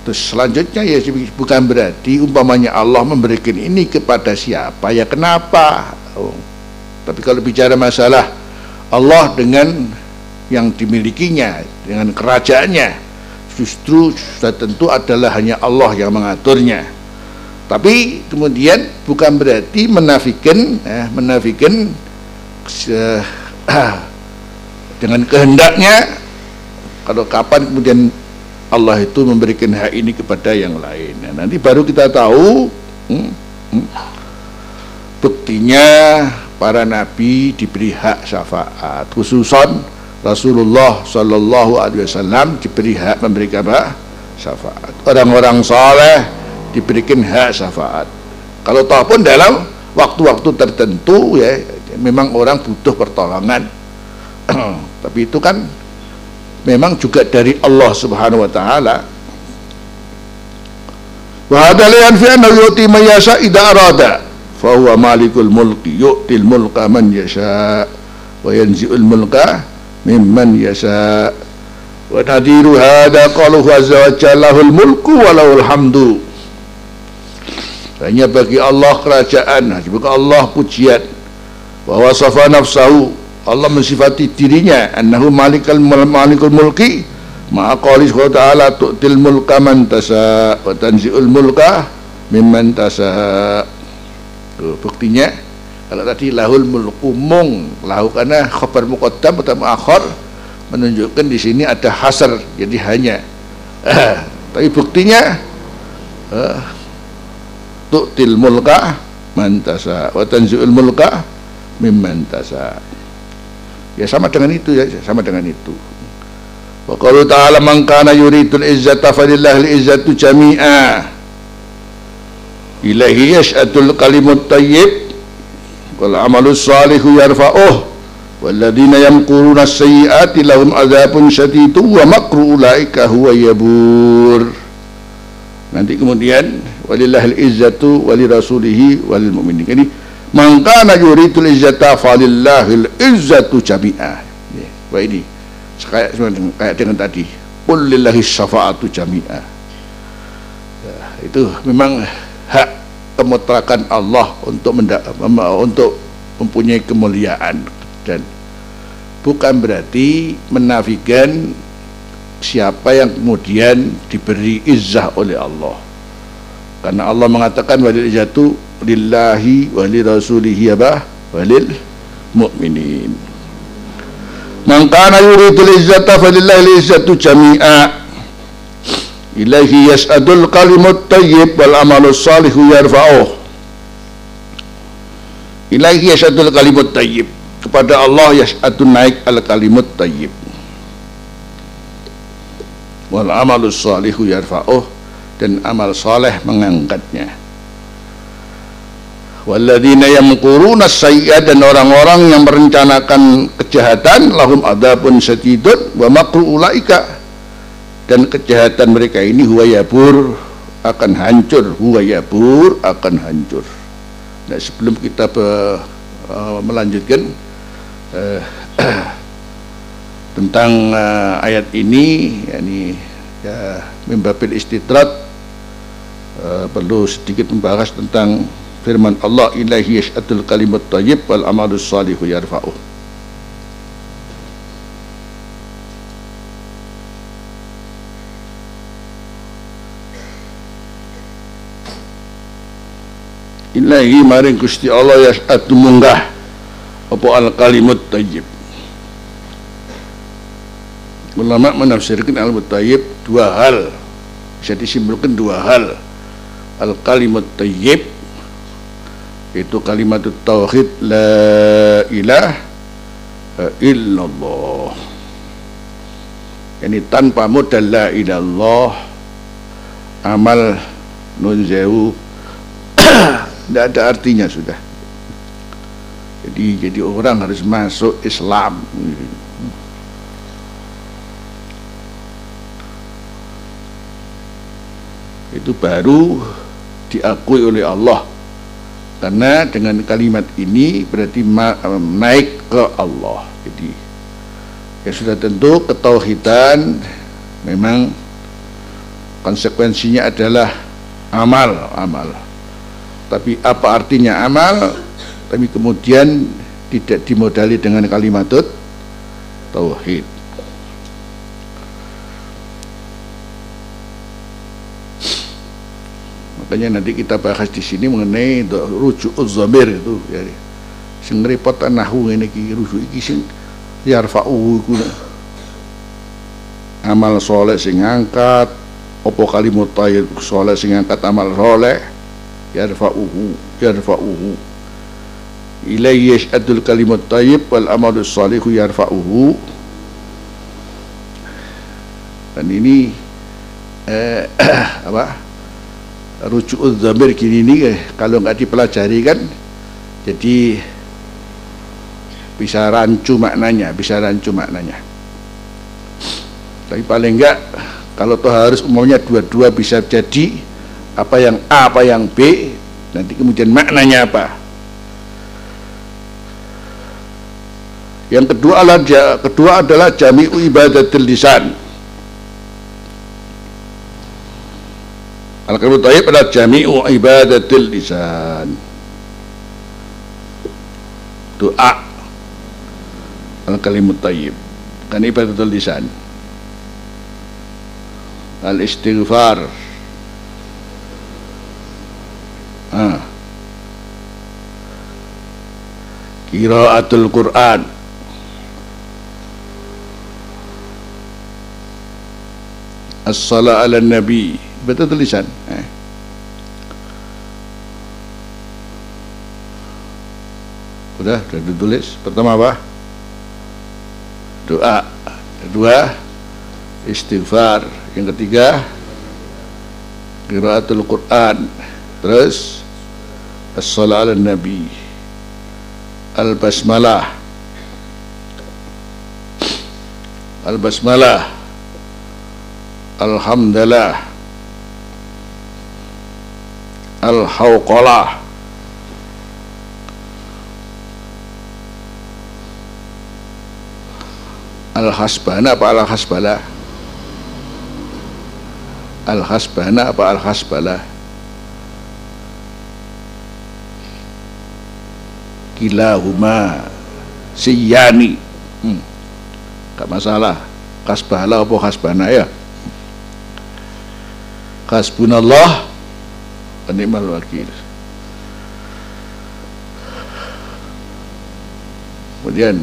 Terus selanjutnya ya bukan berarti umpamanya Allah memberikan ini kepada siapa ya kenapa? Oh. tapi kalau bicara masalah Allah dengan yang dimilikinya dengan kerajaannya justru sudah tentu adalah hanya Allah yang mengaturnya tapi kemudian bukan berarti menafikan eh, menafikan uh, dengan kehendaknya. Kalau kapan kemudian Allah itu memberikan hak ini kepada yang lain. Nah, nanti baru kita tahu hmm, hmm, buktinya para nabi diberi hak syafaat. Khususon Rasulullah Shallallahu Alaihi Wasallam diberi hak memberikan apa syafaat. Orang-orang saleh diberikan hak syafaat. Kalau tahu pun dalam waktu-waktu tertentu ya memang orang butuh pertolongan. Tapi itu kan memang juga dari Allah subhanahu wa ta'ala. Wa hadha la yanfi annahu yu'ti man yasha idza arada. Fa huwa malikul mulki yu'til mulka man yasha wa yanzi'ul mulka mimman yasha. Wa nadiru hadha qaluhu azza wa jalla mulku wa lahul hamdu hanya bagi Allah kerajaan. Bagi Allah pujian. Bahwa safa nafsahu Allah mensifati dirinya. Annahu malikal malikul mulki. Ma'a qali ta'ala tu'til mulka man tasa wa tanzi'ul mulka mimman tasa Tuh, buktinya kalau tadi lahul mulku mung lahu karena khabar muqaddam atau muakhir menunjukkan di sini ada hasar jadi hanya. Tapi buktinya uh, tu'til mulka mantasa wa tanzi'ul mulka mimman tasa ya sama dengan itu ya sama dengan itu wa qalu ta'ala man kana yuridul izzata falillahi izzatu jami'a ilahi yash'atul kalimut tayyib wal amalus salihu yarfa'uh والذين يمكرون السيئات لهم عذاب شديد ومكر أولئك هو يبور nanti kemudian walillahil izzatu walirasulihi walil mu'minin jadi man kana yuridul izzata falillahil izzatu jami'ah ya, wah ini. Kayak kayak dengan tadi. Qul lillahi syafa'atu jami'ah ya, itu memang hak kemutrakan Allah untuk untuk mempunyai kemuliaan dan bukan berarti menafikan siapa yang kemudian diberi izzah oleh Allah karena Allah mengatakan walil izzatu lillahi wali rasulihi apa walil mu'minin. Man kana yuridul izzata falillahi izzatu jami'a. Ilaihi yas'adul kalimut tayyib wal amalus salihu yarfa'uh. Ilaihi yas'adul kalimut tayyib. Kepada Allah yas'atun naik al kalimut tayyib. Wal amalus salihu yarfa'uh dan amal saleh mengangkatnya. Walladzina yamkuruna sayyi'at dan orang-orang yang merencanakan kejahatan lahum adabun syadidun wa makru ulaika. Dan kejahatan mereka ini huwa yabur akan hancur huwa yabur akan hancur. Nah sebelum kita be, uh, melanjutkan uh, tentang uh, ayat ini yakni ya mimbabil istidrat uh, perlu sedikit membahas tentang firman Allah ilahi yash'atul kalimat tayyib wal amalus salihu yarfa'uh. Ilahi maring Gusti Allah yash'atu munggah apa al kalimat tayyib? Ulama menafsirkan al tayyib dua hal. Bisa disimpulkan dua hal al kalimat tayyib. Itu kalimat tauhid la ilaha illallah. Ini tanpa modal la ilallah amal nun zewu tidak ada artinya sudah. Jadi jadi orang harus masuk Islam. Itu baru diakui oleh Allah. Karena dengan kalimat ini berarti naik ke Allah. Jadi ya sudah tentu ketauhidan memang konsekuensinya adalah amal amal. Tapi apa artinya amal? Tapi kemudian tidak dimodali dengan kalimat tauhid makanya nanti kita bahas di sini mengenai rujuk zamir itu ya. Sing repot nahu ini ki rujuk iki sing yarfa'u iku. Amal soleh sing angkat opo kalimat tayyib soleh sing angkat amal soleh yarfa'uhu yarfa'uhu ilayhi yash'adul kalimat tayyib wal amalus salihu yarfa'uhu dan ini eh, apa rujuk zamir kini ini eh, kalau nggak dipelajari kan jadi bisa rancu maknanya bisa rancu maknanya. Tapi paling enggak kalau toh harus umumnya dua-dua bisa jadi apa yang A apa yang B nanti kemudian maknanya apa. Yang kedua adalah kedua adalah jami'u ibadatil lisan Al-Kalimut Tayyib adalah jami'u ibadatil lisan. Doa Al-Kalimut Tayyib kan ibadatul lisan. Al-istighfar. Ah. Qiraatul Quran. as-salat ala nabi betul tulisan. Eh. udah sudah ditulis. Pertama apa? Doa. Kedua istighfar. Yang ketiga qiraatul Quran. Terus as-salat ala nabi. Al-basmalah. Al-basmalah. Alhamdulillah al-hawqalah. Al-hasbana apa al-hasbala? Al-hasbana apa al-hasbala? Kilahuma siyani. Hmm. gak masalah. Kasbala apa hasbana ya? Hasbunallah wa ni'mal wakil kemudian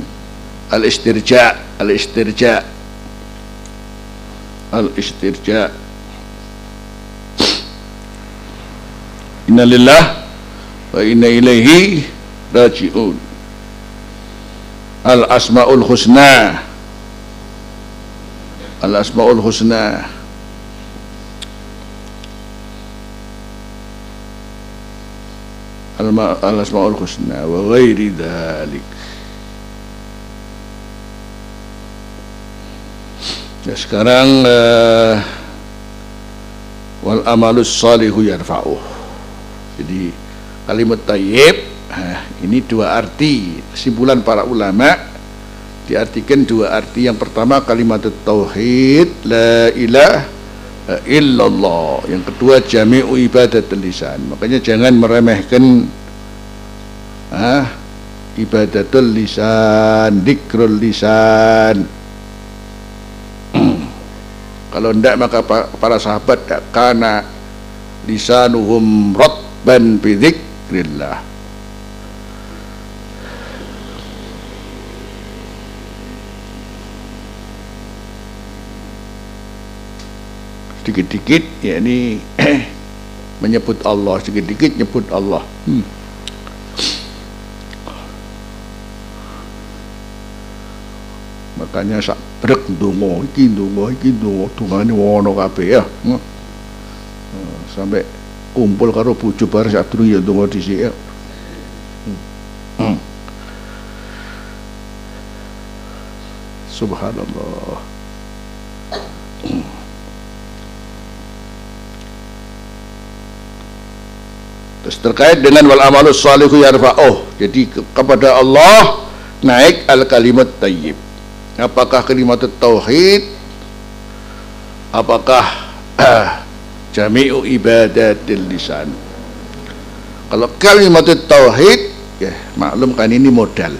al-istirja al-istirja. Al-istirja. Inna lillah wa inna ilaihi raji'un. Al-asma'ul husna. Al-asma'ul husna al-asma'ul husna wa ghairi dhalik. Ya sekarang uh, wal amalus salihu yarfa'uh. Jadi kalimat tayyib ini dua arti. Kesimpulan para ulama diartikan dua arti. Yang pertama kalimat tauhid la ilaha illallah. Yang kedua jami'u ibadat lisan makanya jangan meremehkan ah, ibadatul lisan dikrul lisan. Kalau tidak maka para sahabat karena lisanuhum rotban bidzikrillah sedikit-sedikit ya ini menyebut Allah sedikit-sedikit nyebut Allah hmm. makanya sak brek ndonga iki ndonga iki ndonga dungane wono kabeh ya hmm. hmm. sampai kumpul karo bojo bareng sak durung ya ndonga dhisik ya hmm. hmm. subhanallah Terus terkait dengan wal amalus salihu yarfa'uh. Jadi kepada Allah naik al kalimat tayyib. Apakah kalimat tauhid? Apakah jami'u ibadatil lisan? Kalau kalimat tauhid ya maklum kan ini modal.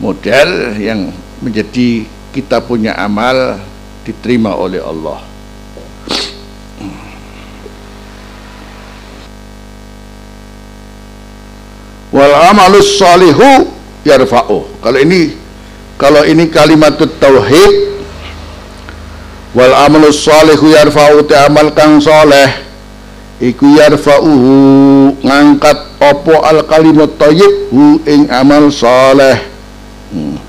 Modal yang menjadi kita punya amal diterima oleh Allah. Wal amalus salihu yarfa'u. Kalau ini kalau ini kalimat tauhid wal amalus salihu yarfa'u te amal kang soleh iku yarfa'u ngangkat opo al kalimat thayyib hu ing amal soleh. Hmm.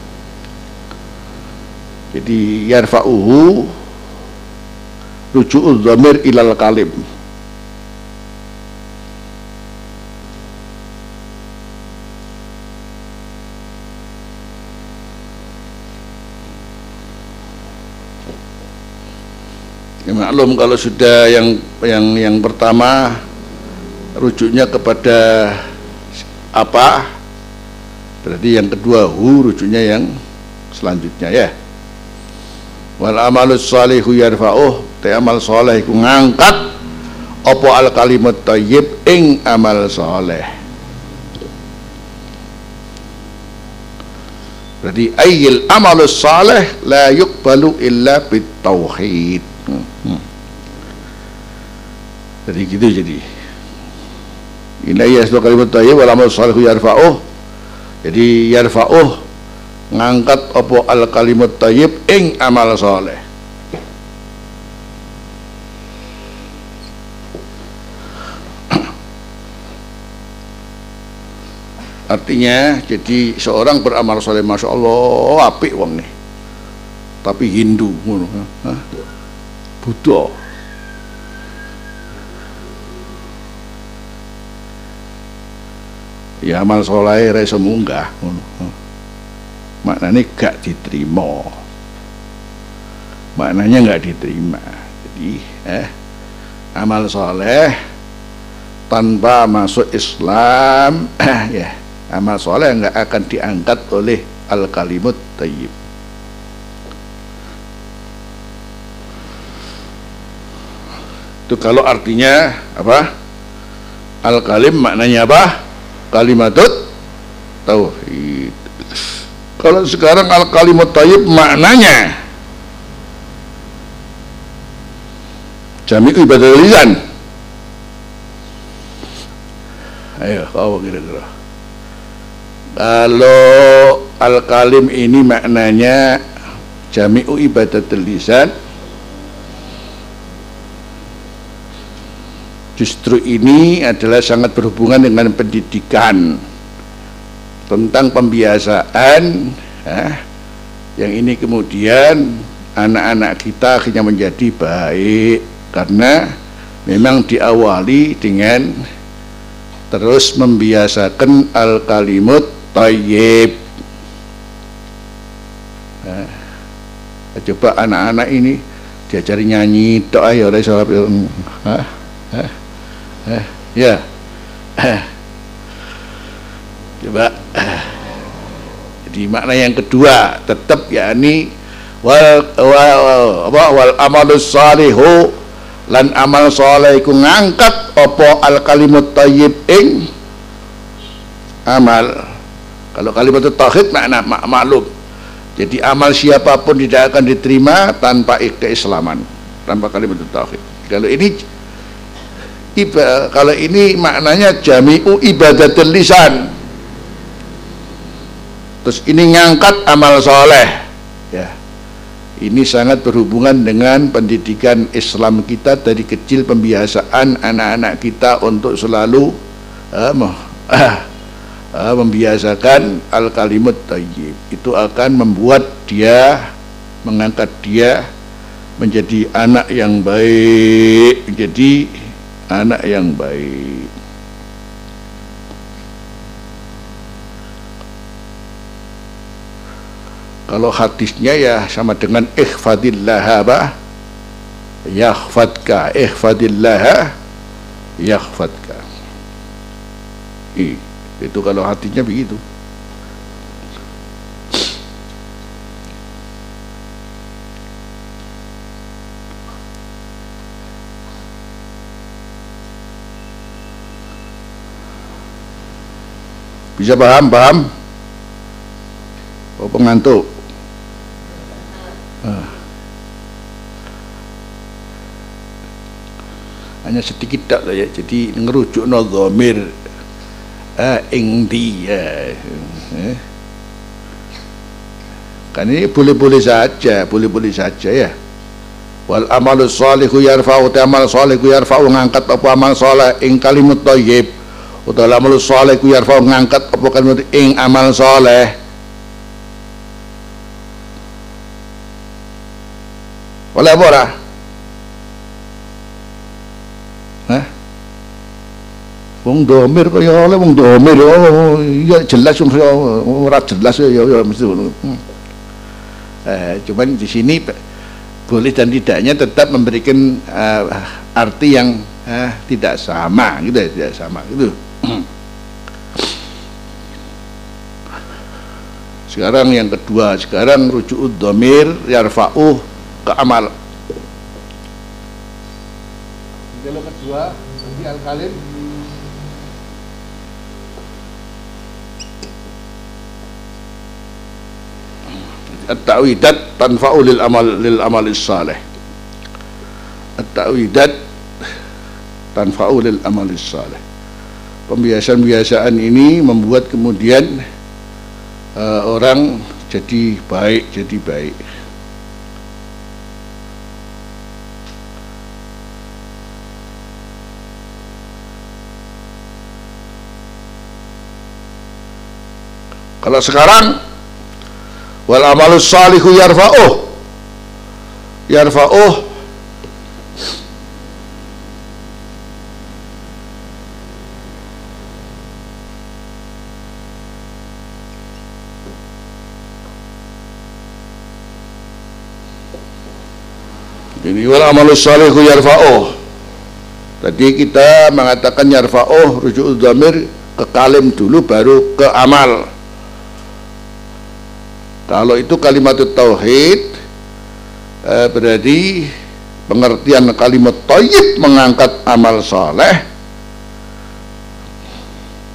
jadi yarfa'uhu ruju'ul dhamir ilal kalim ya maklum kalau sudah yang yang yang pertama rujuknya kepada apa? Berarti yang kedua hu rujuknya yang selanjutnya ya. Wal amalus salihu yarfa'uh te amal soleh iku ngangkat apa al kalimat tayyib ing amal soleh. Berarti ayil amalus saleh la yuqbalu illa bit Hmm. Jadi gitu jadi. Inna yaslu kalimat tayyib wal amal salihu yarfa'uh. Jadi yarfa'uh ngangkat apa al kalimat tayyib ing amal saleh. Artinya jadi seorang beramal soleh masya Allah apik wong nih. Tapi Hindu ngono. Buddha ya amal soleh reso munggah maknanya gak diterima. Maknanya gak diterima. Jadi eh amal soleh tanpa masuk Islam ya amal soleh nggak akan diangkat oleh al kalimut tayyib itu kalau artinya apa? Al kalim maknanya apa? Kalimatut tauhid. Kalau sekarang al kalimat tayyib maknanya jami ibadah lisan. Ayo kau kira-kira? Kalau al kalim ini maknanya jami'u ibadah lisan justru ini adalah sangat berhubungan dengan pendidikan tentang pembiasaan ya, yang ini kemudian anak-anak kita akhirnya menjadi baik karena memang diawali dengan terus membiasakan al kalimut tayyib ya. coba anak-anak ini diajari nyanyi doa ya oleh eh, ya eh. coba eh. jadi makna yang kedua tetap yakni wal wal apa wal amalus salihu lan amal saleh iku ngangkat apa al kalimut thayyib ing amal kalau kalimat tauhid makna mak maklum jadi amal siapa pun tidak akan diterima tanpa keislaman tanpa kalimat tauhid kalau ini Iba, kalau ini maknanya jami'u ibadatul lisan. Terus ini ngangkat amal soleh. Ya. Ini sangat berhubungan dengan pendidikan Islam kita dari kecil pembiasaan anak-anak kita untuk selalu uh, uh, uh, membiasakan al kalimut tayyib. Itu akan membuat dia mengangkat dia menjadi anak yang baik menjadi anak yang baik. Kalau hadisnya ya sama dengan ikhfadillah apa? Yakhfadka ikhfadillah yakhfadka. Itu kalau hatinya begitu Bisa paham? Paham? Oh pengantuk. Ah. Hanya sedikit tak ya. Jadi ngerujuk no dhamir ah, ing dia. Eh. Kan ini boleh-boleh saja, boleh-boleh saja ya. Wal amalu salihu yarfa'u amal salihu yarfa'u ngangkat apa amal saleh ing kalimut thayyib utawa amal saleh ku yarfa ngangkat apa kalimat ing amal saleh oleh apa ora Hah? Wong domir kaya oleh wong domir oh iya jelas ora jelas ya ya mesti hmm. eh cuman di sini boleh dan tidaknya tetap memberikan uh, arti yang uh, tidak sama gitu ya tidak sama gitu sekarang yang kedua sekarang rujuk domir yarfa'uh ke amal. Kalau kedua nanti al-kalim. At-ta'widat tanfa'u lil amal lil amal salih. At-ta'widat tanfa'u lil amal salih pembiasaan-pembiasaan ini membuat kemudian uh, orang jadi baik jadi baik. Kalau sekarang wal amalus salihu yarfa'uh. Yarfa'uh Jadi wal salihu yarfa'uh. Tadi kita mengatakan yarfa'uh rujuk dhamir ke kalim dulu baru ke amal. Kalau itu kalimat tauhid eh, berarti pengertian kalimat thayyib mengangkat amal soleh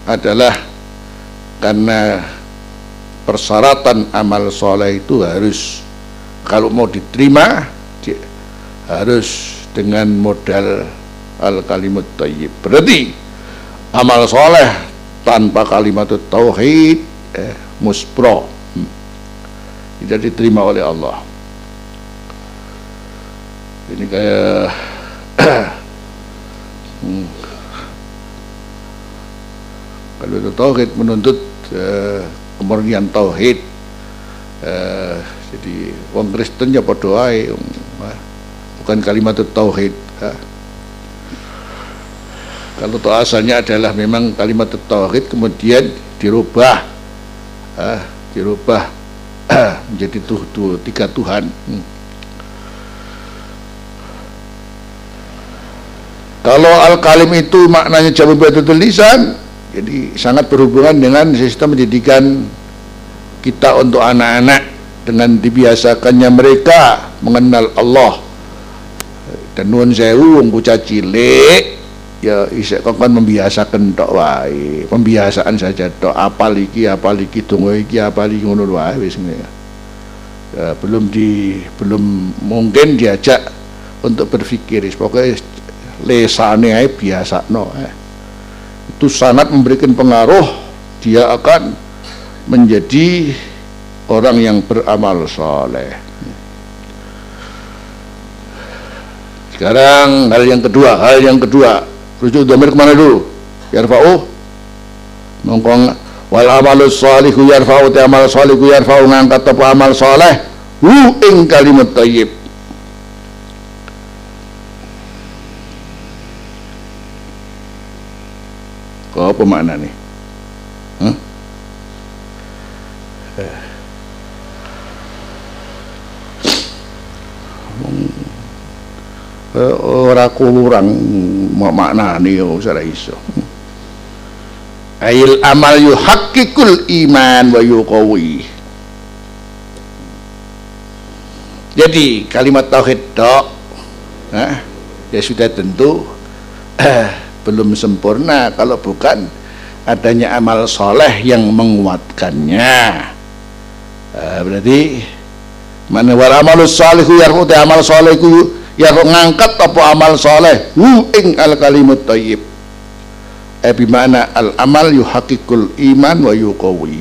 adalah karena persyaratan amal soleh itu harus kalau mau diterima harus dengan modal al kalimat tayyib berarti amal soleh tanpa kalimat tauhid eh, muspro hmm. tidak diterima oleh Allah ini kayak hmm. kalau itu tauhid menuntut eh, kemurnian tauhid eh, jadi wong Kristen ya berdoa bukan kalimat tauhid. Ya. kalau itu asalnya adalah memang kalimat tauhid kemudian dirubah. Ya, dirubah. Menjadi tuh, tuh, tiga Tuhan. Hmm. kalau al-kalim itu maknanya jamu betul lisan jadi sangat berhubungan dengan sistem pendidikan kita untuk anak-anak dengan dibiasakannya mereka mengenal Allah dan nuwun sewu wong bocah cilik ya isek kon membiasakan tok wae. Pembiasaan saja tok apal iki apal iki donga iki apal iki ngono wae wis ya, belum di belum mungkin diajak untuk berpikir pokoknya lesane ae biasa no eh. itu sangat memberikan pengaruh dia akan menjadi orang yang beramal soleh Sekarang hal yang kedua, hal yang kedua. Rujuk domir ke mana dulu? Yarfa'u. Mongkong wal amalu salihu yarfa'u te amal salihu yarfa'u ngangkat apa amal soleh. Hu ing kalimat tayyib. Kau apa makna nih? Ora kurang maknane yo ora iso ail amal yuhaqqikul iman wa yuqawi. Jadi kalimat tauhid dok nah, ya sudah tentu eh, belum sempurna kalau bukan adanya amal soleh yang menguatkannya. Eh, berarti mana wal amalus salihu yarfu amal soleh ya ngangkat apa amal soleh? Hu ing al kalimut tayyib. Eh bimana al amal yuhakikul iman wa yuqawi.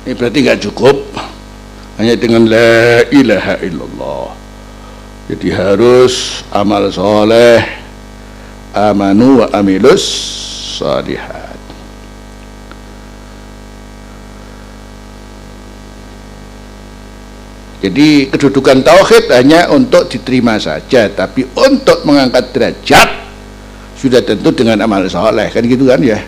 Ini berarti nggak cukup. Hanya dengan la ilaha illallah jadi harus amal soleh amanu wa amilus salihat. Jadi kedudukan tauhid hanya untuk diterima saja tapi untuk mengangkat derajat sudah tentu dengan amal soleh kan gitu kan ya?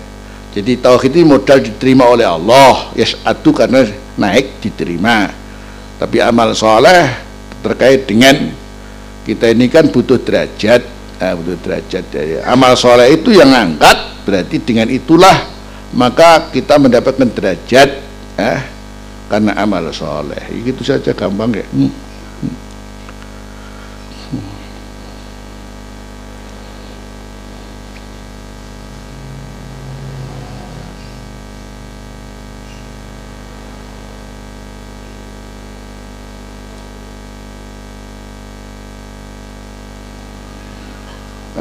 Jadi tauhid ini modal diterima oleh Allah ya satu karena naik diterima. Tapi amal soleh terkait dengan kita ini kan butuh derajat eh, butuh derajat ya. amal soleh itu yang angkat berarti dengan itulah maka kita mendapatkan derajat eh, karena amal soleh itu saja gampang ya hmm.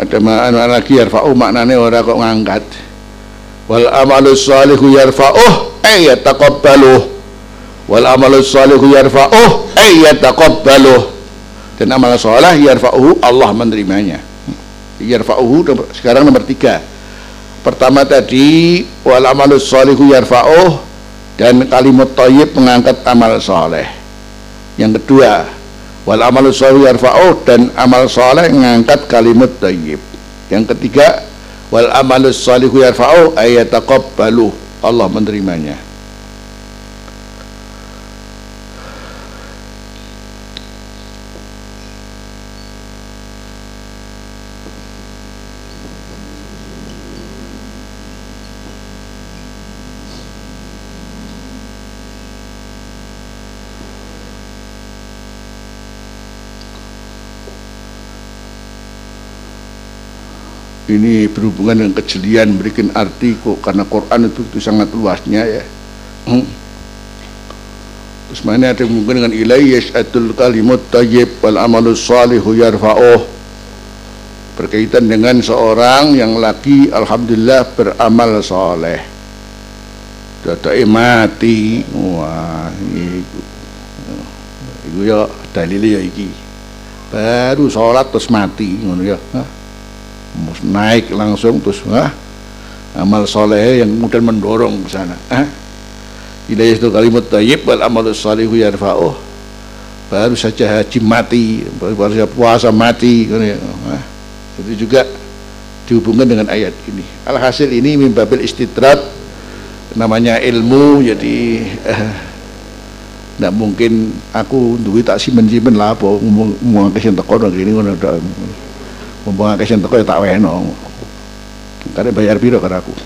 Ada makna lagi yarfa'u maknanya orang kok ngangkat. Wal amalus salihu yarfa'uh ay yataqabbalu wal amalu salihu yarfa'uh ay yataqabbaluh. Dan amal soleh yarfa'uhu Allah menerimanya. Yarfa'uhu sekarang nomor tiga. Pertama tadi wal amalu salihu yarfa'uh dan kalimat thayyib mengangkat amal soleh. Yang kedua wal amalu salihu yarfa'uh dan amal soleh mengangkat kalimat thayyib yang ketiga wal amalus salihu yarfa'u ayataqabbalu Allah menerimanya ini berhubungan dengan kejelian berikan arti kok karena Quran itu, itu sangat luasnya ya. Hmm. terus mana ada hubungan dengan ilai yas'atul kalimut tayyib wal amalus salihu yarfa'uh. Berkaitan dengan seorang yang lagi Alhamdulillah beramal soleh Datai mati. Wah itu itu ya dalilnya ya baru sholat terus mati ngono ya naik langsung terus ah, amal soleh yang kemudian mendorong ke sana. Ah. Hidayah itu kalimat tayyib wal amal salihu yarfa'uh. Baru saja haji mati baru saja puasa mati ah. itu juga dihubungkan dengan ayat ini. Alhasil ini mimbabil istidrat namanya ilmu jadi eh, tidak mungkin aku duit tak simpen lah apa ngomong ngomong ke sini tekor gini ngono mumpung akeh sing teko ya tak weno kare bayar piro karo aku?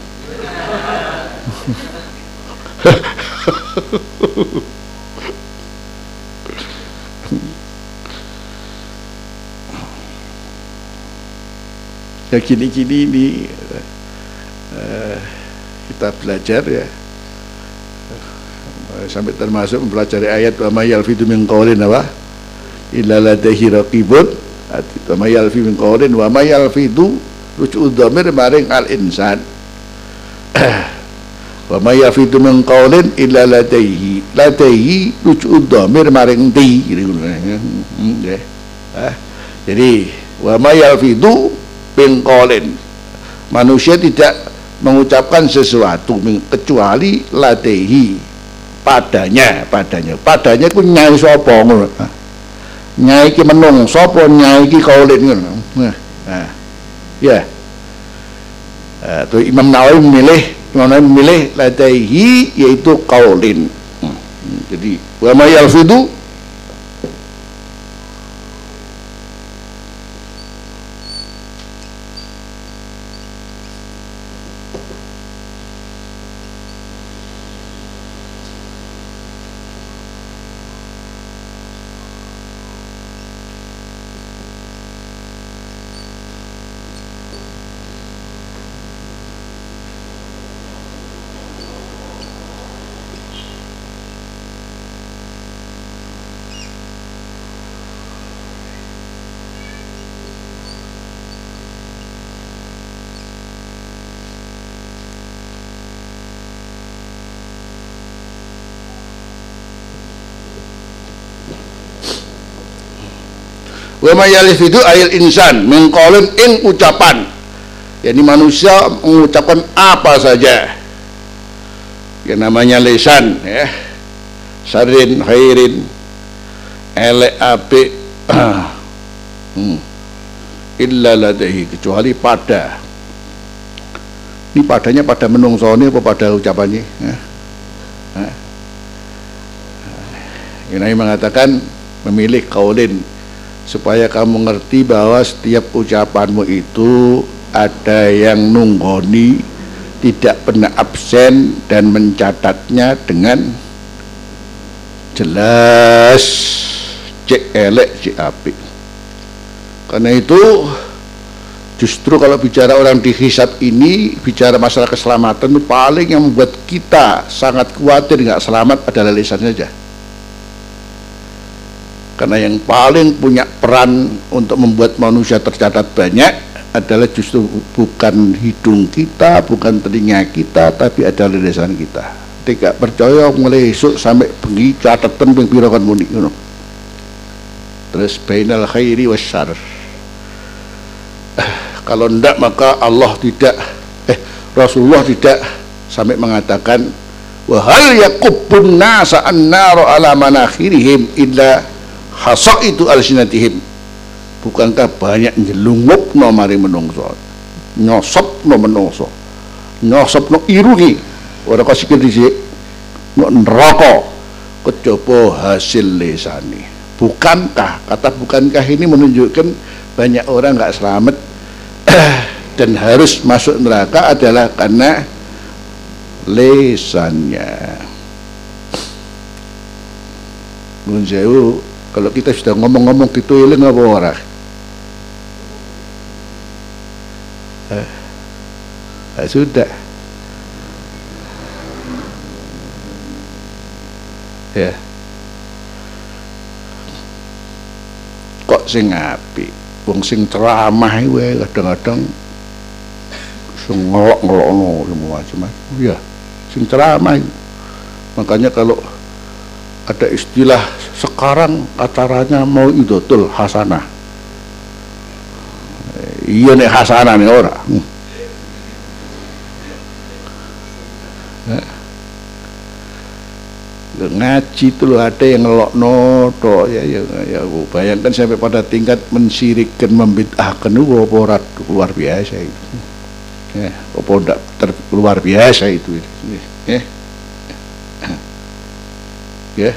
Ya kini-kini ini uh, kita belajar ya. Sampai termasuk mempelajari ayat wa may yalfidu min qawlin apa illa ladaihi raqibun wa may yalfi min qawlin wa may yalfidu rujuk dhamir maring al insan. Wa may yalfidu min qawlin illa ladaihi. Ladaihi rujuk dhamir maring di. Hmm, jadi wa may yalfidu min qawlin. Manusia tidak mengucapkan sesuatu kecuali ladaihi. Padanya padanya. Padanya ku nyai sapa ngono nyai ki menung. Sapa nyai ki kaulin ngono nah, nah ya. Uh, tuh Imam Nawawi memilih Imam Nawawi memilih ladaihi yaitu kaulin hmm. jadi wa ma yalfidu itu ayil insan mengkolin in ucapan. Yakni manusia mengucapkan apa saja. Yang namanya lesan ya. Sarin khairin elek api hmm. illa ladaihi kecuali pada. Ini padanya pada menungsoni apa pada ucapannya ya. Ini mengatakan memilih kaulin supaya kamu ngerti bahwa setiap ucapanmu itu ada yang nunggoni tidak pernah absen dan mencatatnya dengan jelas. Cek elek cek api karena itu justru kalau bicara orang dihisap ini bicara masalah keselamatan itu paling yang membuat kita sangat khawatir nggak selamat adalah lisan saja karena yang paling punya peran untuk membuat manusia tercatat banyak adalah justru bukan hidung kita, bukan telinga kita, tapi adalah lisan kita. tidak percaya mulai esok sampai bengi catatan ping pira kan muni ngono terus bainal khairi wasyar kalau ndak maka Allah tidak eh Rasulullah tidak sampai mengatakan wa hal yakubbun nasa annaro ala manakhirihim illa hasaitu alsinatihim bukankah banyak nyelungup no mari menungso? Nyosop no menungso. Nyosop no irungi. Ora kok sikil dhisik neraka. Kejaba hasil lesani bukankah kata bukankah ini menunjukkan banyak orang nggak selamat dan harus masuk neraka adalah karena lesannya Nun kalau kita sudah ngomong-ngomong di toilet apa orang eh, eh, sudah. Ya. Kok sing api wong sing ceramah wae kadang-kadang sing ngelok-ngelokno macam-macam ya sing ceramah makanya kalau ada istilah sekarang acaranya mau idotul hasanah. Iya nih hasanah nih orang. Hmm. ngaji itu loh ada yang ngelok noto ya ya ya bayangkan sampai pada tingkat mensirikkan membid'ahkan itu apa luar biasa itu. Ya apa tidak luar biasa itu. Ya ya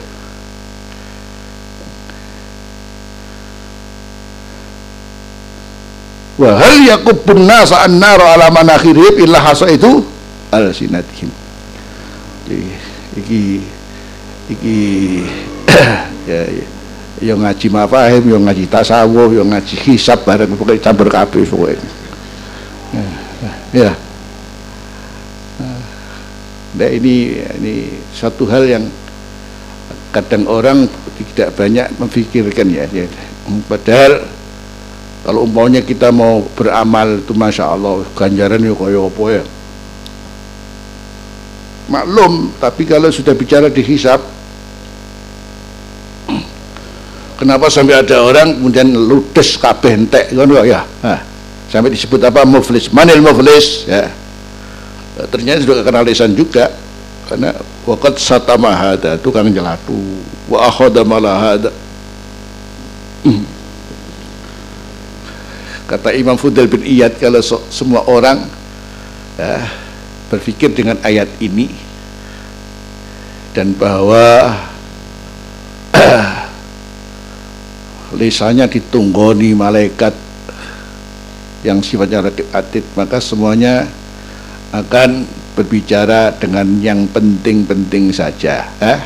wa hal yakubbun nasa an-nar ala manakhirihim illa hasa itu al sinatihim iki iki ya, ya yang ngaji mafahim, yang ngaji tasawuf, yang ngaji hisab bareng pokoknya campur kabeh pokoknya. Ya. ya. Nah, ini ini satu hal yang kadang orang tidak banyak memikirkan ya. ya. Padahal kalau umpamanya kita mau beramal itu masya Allah ganjaran ya kaya apa ya maklum tapi kalau sudah bicara di hisab Kenapa sampai ada orang kemudian ludes kabeh entek kan ya? Nah, sampai disebut apa muflis, manil muflis ya. Ternyata sudah kenal lisan juga karena waqad satama hada tukang jelatu wa akhadha malahada hmm. kata Imam Fudel bin Iyad kalau so, semua orang ya, berpikir dengan ayat ini dan bahwa lisannya ditunggoni malaikat yang sifatnya rakib atid maka semuanya akan berbicara dengan yang penting-penting saja eh?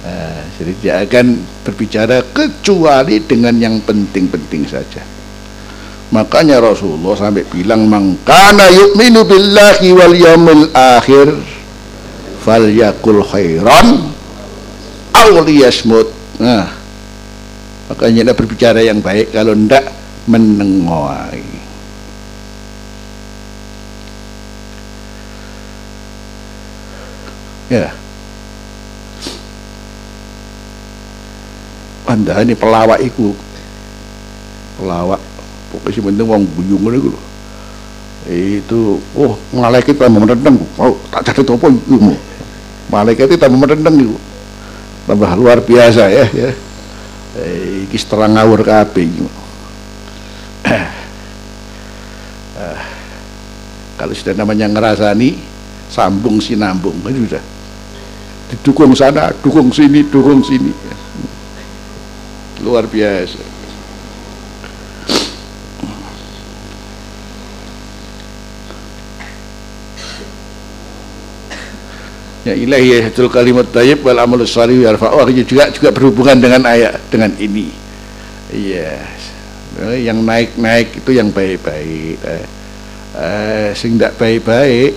Nah, jadi dia akan berbicara kecuali dengan yang penting-penting saja. Makanya Rasulullah sampai bilang mangkana yu'minu billahi wal yawmil akhir falyakul khairan aw liyasmut. Nah makanya tidak berbicara yang baik kalau tidak menengoai ya. Anda ini pelawak itu pelawak. Pokoknya penting wong buyung itu itu oh malaikat tambah merendeng oh tak jadi apa itu malaikat itu tambah merendeng itu tambah luar biasa ya ya. Eh, iki setengah ngawur kabeh eh, kalau sudah namanya ngerasani sambung sinambung kan sudah didukung sana dukung sini dukung sini. Luar biasa. Ya ilahi hatul kalimat tayyib wal amal salih yarfa'u. Juga juga berhubungan dengan ayat dengan ini. Iya. Yes. yang naik-naik itu yang baik-baik. Eh, eh, sing tidak baik-baik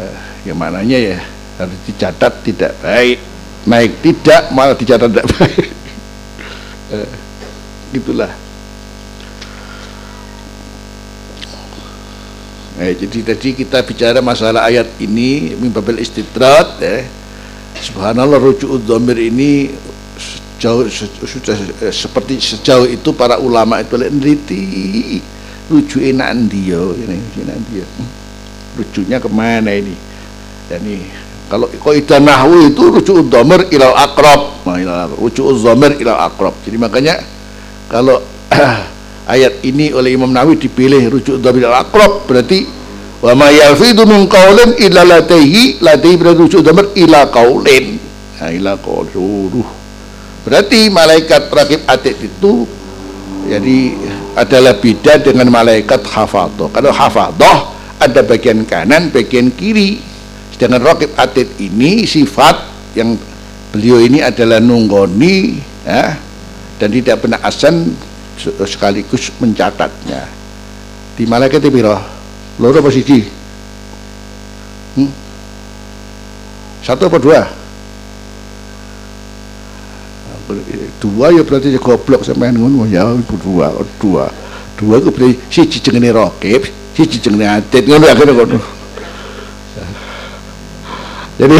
eh, yang mananya ya harus dicatat tidak baik. Naik tidak malah dicatat tidak baik. Eh, gitulah. Eh, jadi tadi kita bicara masalah ayat ini mimbabil istidrat eh. Subhanallah rujuk dhamir ini sejauh sudah eh, seperti sejauh itu para ulama itu meneliti rujuk enak dia ini enak dia rujuknya ke mana ini? Ini kalau kaidah nahwu itu rujuk dhamir ilal akrab. Nah, ilal rujuk dhamir ilal akrab. Jadi makanya kalau ayat ini oleh Imam Nawawi dipilih rujuk dhamir ilal akrab berarti wa ma yalfidu min qaulin illa berarti rujuk dhamir ila qaulin nah, ila berarti malaikat rakib atid itu jadi adalah beda dengan malaikat hafadhah kalau hafadhah ada bagian kanan bagian kiri sedangkan rakib atid ini sifat yang beliau ini adalah nunggoni ya, dan tidak pernah asan sekaligus mencatatnya. Di malaikat itu loro apa siji? Hmm? satu apa dua? Dua ya berarti goblok sampai ngono. Ya dua dua. Dua itu berarti siji jenenge rakib siji jenenge atid ngono akhirnya ngono jadi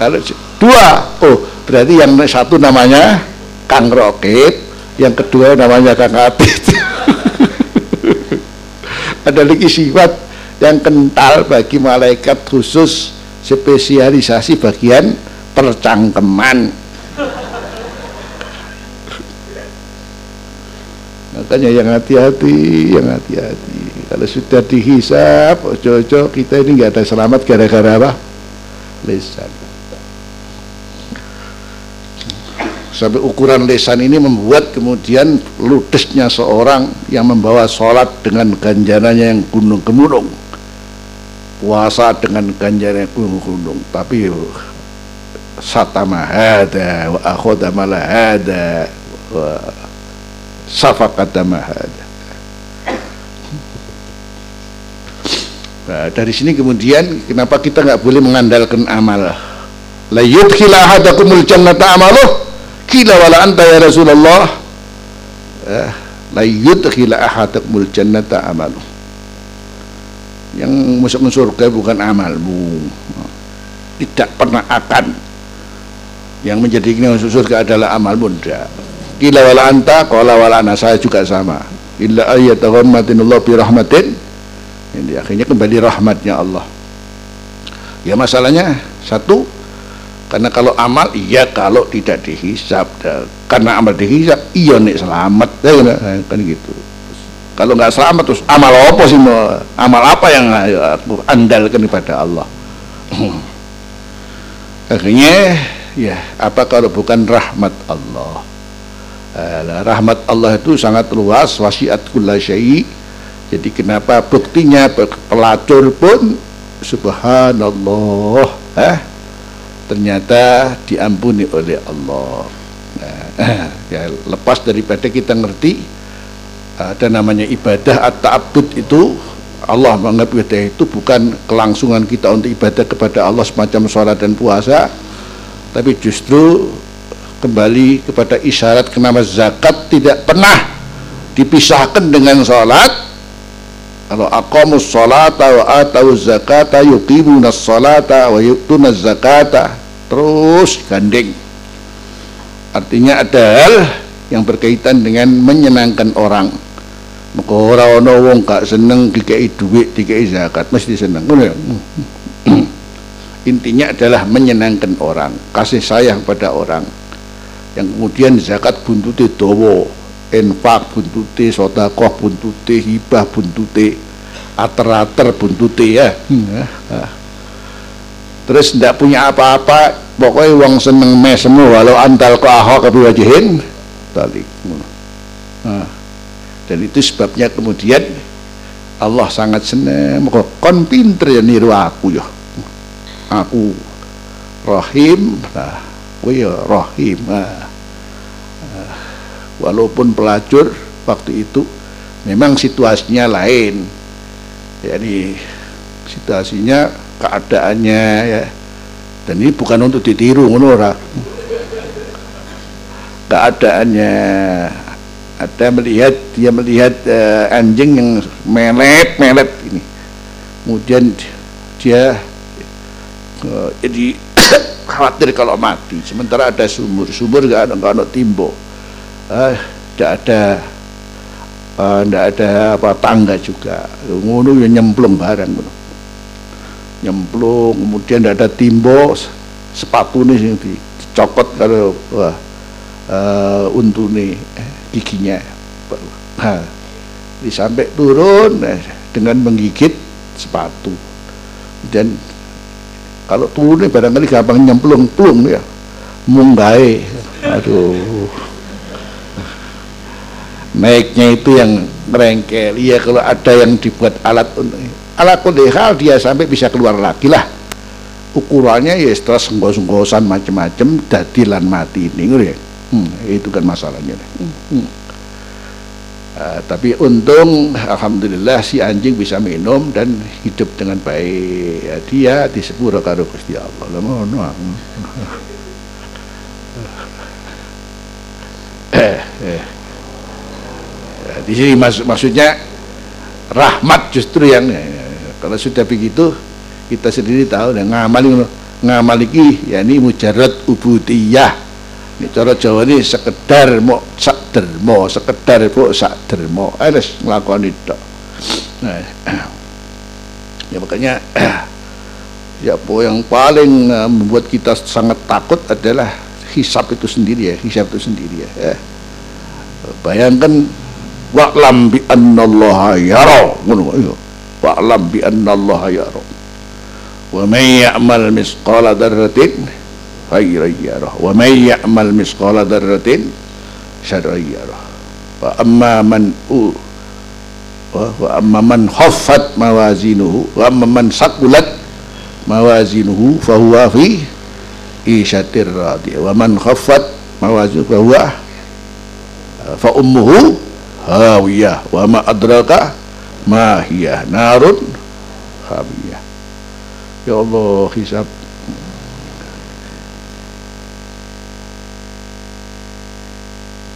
kalau dua. Oh berarti yang satu namanya Kang Rokib yang kedua namanya Kang Atid ada lagi sifat yang kental bagi malaikat khusus spesialisasi bagian percangkeman. Makanya yang hati-hati yang hati-hati kalau sudah dihisap ojo-ojo kita ini nggak ada selamat gara-gara apa? Lesan. Sampai ukuran lesan ini membuat kemudian ludesnya seorang yang membawa sholat dengan ganjarannya yang gunung gemuruh puasa dengan ganjarannya gunung gunung tapi satama hada wa akhoda hada wa safaqata hada Nah, dari sini kemudian kenapa kita nggak boleh mengandalkan amal? La yudkhila ahadakumul jannata amaluh. Kila wala anta ya Rasulullah. Eh, La yudkhila ahadakumul jannata amalu Yang masuk surga bukan amalmu. Tidak pernah akan. Yang menjadikan masuk surga adalah amalmu Tidak. Kila wala anta Kala wala ana Saya juga sama. Illa ayyataghammatinullah bi rahmatin Ini akhirnya kembali rahmatnya Allah. Ya masalahnya Satu karena kalau amal iya kalau tidak dihisap karena amal dihisap iya nih selamat ya kan, kan gitu. Kalau nggak selamat terus amal apa sih mau amal apa yang aku andalkan kepada Allah? Akhirnya ya apa kalau bukan rahmat Allah? Eh, rahmat Allah itu sangat luas wasiat kulla syai jadi kenapa buktinya pelacur pun subhanallah eh? Ternyata diampuni oleh Allah. Nah, ya lepas daripada kita ngerti ada namanya ibadah at-ta'abbud itu Allah menganggap ibadah itu bukan kelangsungan kita untuk ibadah kepada Allah semacam sholat dan puasa tapi justru kembali kepada isyarat kenapa zakat tidak pernah dipisahkan dengan sholat kalau aqamus salata wa atau zakata yuqimuna salata wa yu'tuna zakata. Terus gandeng. Artinya ada hal yang berkaitan dengan menyenangkan orang. Maka ora ana wong gak seneng dikei duit dikei zakat mesti seneng. Ya? Intinya adalah menyenangkan orang kasih sayang pada orang. Yang kemudian zakat buntute dawa infak buntute sedekah buntute hibah buntute ater-ater buntute ya. Hmm. Terus tidak punya apa-apa pokoknya uang seneng mes semua walau antal ke ahok wajihin talik nah, dan itu sebabnya kemudian Allah sangat senang kok kon pinter ya niru aku ya aku rahim nah gue ya rahim nah, walaupun pelacur waktu itu memang situasinya lain. Jadi situasinya keadaannya ya. Dan ini bukan untuk ditiru ngono keadaannya ada melihat dia melihat uh, anjing yang melet melet ini. Kemudian dia uh, jadi khawatir kalau mati. Sementara ada sumur. Sumur gak ada gak ada timbo uh, tidak ada tidak uh, ada apa tangga juga. Ngono ya nyemplung barang ngono. Nyemplung kemudian tidak ada timbo sepatu nih yang dicokot kalau wah uh, untune eh, giginya. Nah, sampai turun eh, dengan menggigit sepatu. Dan kalau turunnya barangkali gampang nyemplung plung ya. Munggai aduh naiknya itu yang merengkel. Iya kalau ada yang dibuat alat alat hal dia sampai bisa keluar lagi lah. Ukurannya ya setelah senggos-senggosan macam-macam dadilan mati. Ini ya? Hmm, itu kan masalahnya. Hmm. Hmm. Uh, tapi untung alhamdulillah si anjing bisa minum dan hidup dengan baik. Ya, dia disepuro karo Gusti Allah. Ngono eh, eh di sini maksud, maksudnya rahmat justru yang kalau sudah begitu kita sendiri tahu dan ngamal ngamaliki ya ini mujarad ubudiyah. Ini cara Jawa ini sekedar mau sak dermo sekedar mau sak dermo harus melakukan itu nah, ya makanya ya po yang paling uh, membuat kita sangat takut adalah hisap itu sendiri ya hisap itu sendiri ya, ya. bayangkan wa'lam bi annallaha yara ngono iya wa'lam bi annallaha yara wa may ya'mal misqala dzarratin khairan yarah wa may ya'mal misqala dzarratin syarran yarah wa amma man u wa amma man khaffat mawazinuhu wa amma man saqulat mawazinuhu fa huwa fi isyatir radiyah wa man khaffat mawazinuhu fa huwa fa ummuhu hawiyah. Wa ma adraka ma hiya. Narun hawiyah. Ya Allah hisab.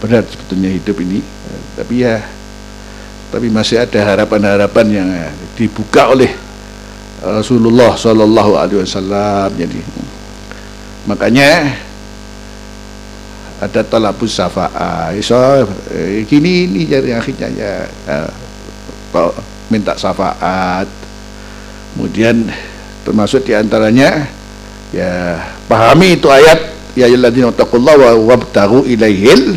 Berat sebetulnya hidup ini. Tapi ya tapi masih ada harapan-harapan yang dibuka oleh Rasulullah Shallallahu Alaihi Wasallam. Jadi makanya ada talabus syafaat so eh, gini ini jadi akhirnya ya uh, minta syafaat. Kemudian termasuk di antaranya ya pahami itu ayat ya ayyuhalladzina taqullaha wabtagu ilaihil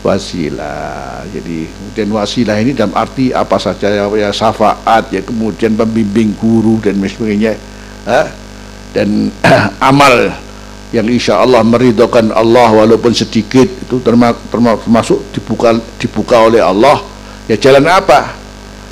wasilah jadi kemudian wasilah ini dalam arti apa saja ya, ya syafaat ya kemudian pembimbing guru dan sebagainya dan amal yang insya Allah meridhokan Allah walaupun sedikit itu termasuk dibuka dibuka oleh Allah. Ya jalan apa?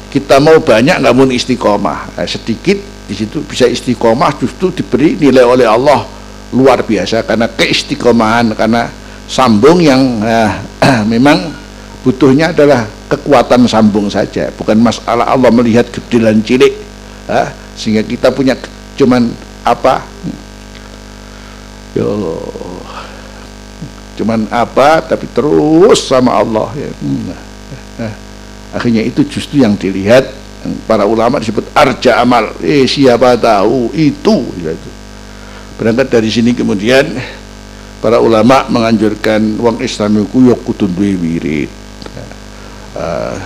Kita mau banyak namun istiqomah. Nah, sedikit di situ bisa istiqomah justru diberi nilai oleh Allah. Luar biasa karena keistiqomahan karena sambung yang eh, memang butuhnya adalah kekuatan sambung saja. Bukan masalah Allah melihat kecil cilik eh, sehingga kita punya cuman apa ya cuman apa tapi terus sama Allah ya. Nah, nah, akhirnya itu justru yang dilihat para ulama disebut arja amal. Eh siapa tahu itu itu. Berangkat dari sini kemudian para ulama menganjurkan uang Islam itu ya kudu duwe wirid. Uh,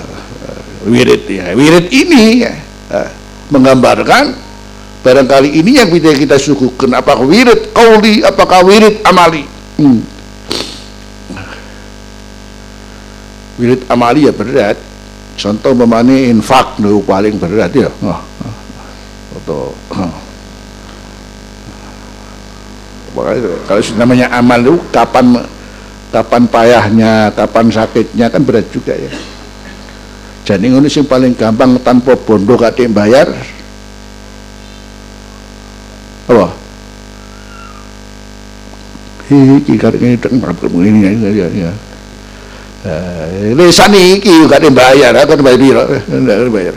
wirid ya. Wirid ini ya, uh, menggambarkan barangkali ini yang bisa kita suguhkan. Apakah wirid kauli apakah wirid amali? Hmm. wirid amali ya berat. Contoh memani infak itu paling berat ya. Oh, atau kalau namanya amal itu kapan kapan payahnya kapan sakitnya kan berat juga ya. Jadi ini sih paling gampang tanpa bondo kate bayar apa? Iki karek ini ini ya ya Lesan iki gak dibayar, aku dibayar enggak dibayar.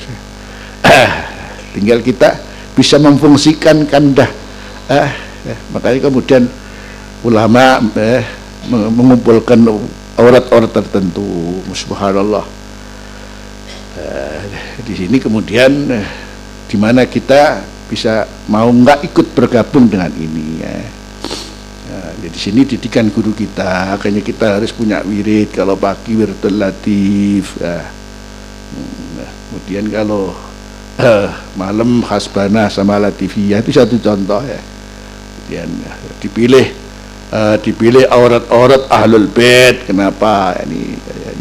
Tinggal kita bisa memfungsikan kandah. Eh, eh, makanya kemudian ulama eh, mengumpulkan aurat-aurat tertentu. Subhanallah. Uh, di sini kemudian uh, di mana kita bisa mau nggak ikut bergabung dengan ini ya. Nah, di sini didikan guru kita, makanya kita harus punya wirid kalau pagi wiridul latif. Ya. Nah, kemudian kalau uh, malam khasbana sama latifiyah itu satu contoh ya. Kemudian dipilih uh, dipilih aurat-aurat ahlul bait. Kenapa? Ini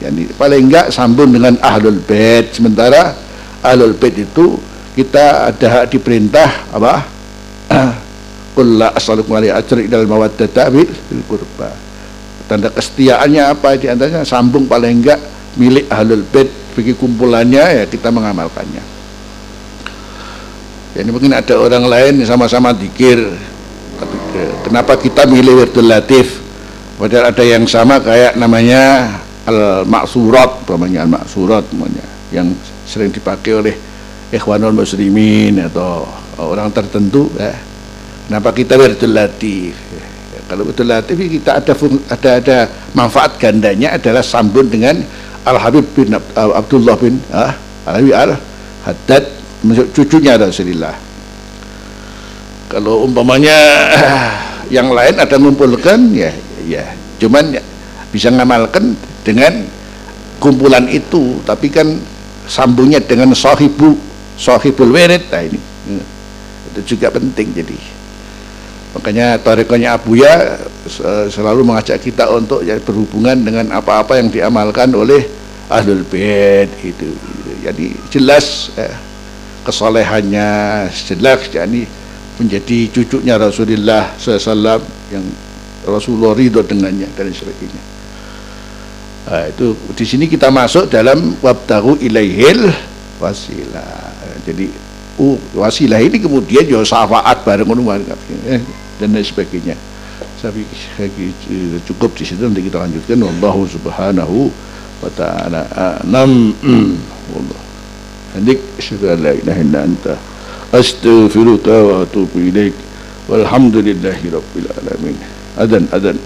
ya, ini paling enggak sambung dengan ahlul bait. Sementara ahlul bait itu kita ada diperintah apa? Qul la as'alukum alaihi ajran illa mawaddata bil qurba. Tanda kesetiaannya apa di antaranya sambung paling enggak milik ahlul bait bagi kumpulannya ya kita mengamalkannya. Jadi mungkin ada orang lain sama-sama dikir tapi kenapa kita milih wirdul latif padahal ada yang sama kayak namanya al maksurat namanya al maksurat namanya yang sering dipakai oleh ikhwanul muslimin atau orang tertentu ya. Kenapa kita wirdul latif? Ya, kalau wirdul latif kita ada ada ada manfaat gandanya adalah sambung dengan Al Habib bin Abdullah bin ah, Al Habib Al Haddad cucunya Rasulullah. Kalau umpamanya yang lain ada mengumpulkan ya ya cuman ya, bisa ngamalkan dengan kumpulan itu tapi kan sambungnya dengan sahibu sahibul wirid nah ini. Itu juga penting jadi. Makanya tarekonya Abuya selalu mengajak kita untuk ya, berhubungan dengan apa-apa yang diamalkan oleh ahlul bait itu. Jadi jelas eh, kesolehannya jelas jadi menjadi cucunya Rasulullah SAW yang Rasulullah ridho dengannya dan sebagainya. Nah, itu di sini kita masuk dalam wabtahu ilaihil wasilah jadi uh, wasilah ini kemudian ya syafaat bareng eh, dan lain sebagainya. Saya pikir cukup di situ nanti kita lanjutkan. Allah subhanahu wa ta'ala enam wallah Handik syukur la ilaha illa anta astaghfiruka wa atubu ilaik. Walhamdulillahi rabbil alamin. Adan adan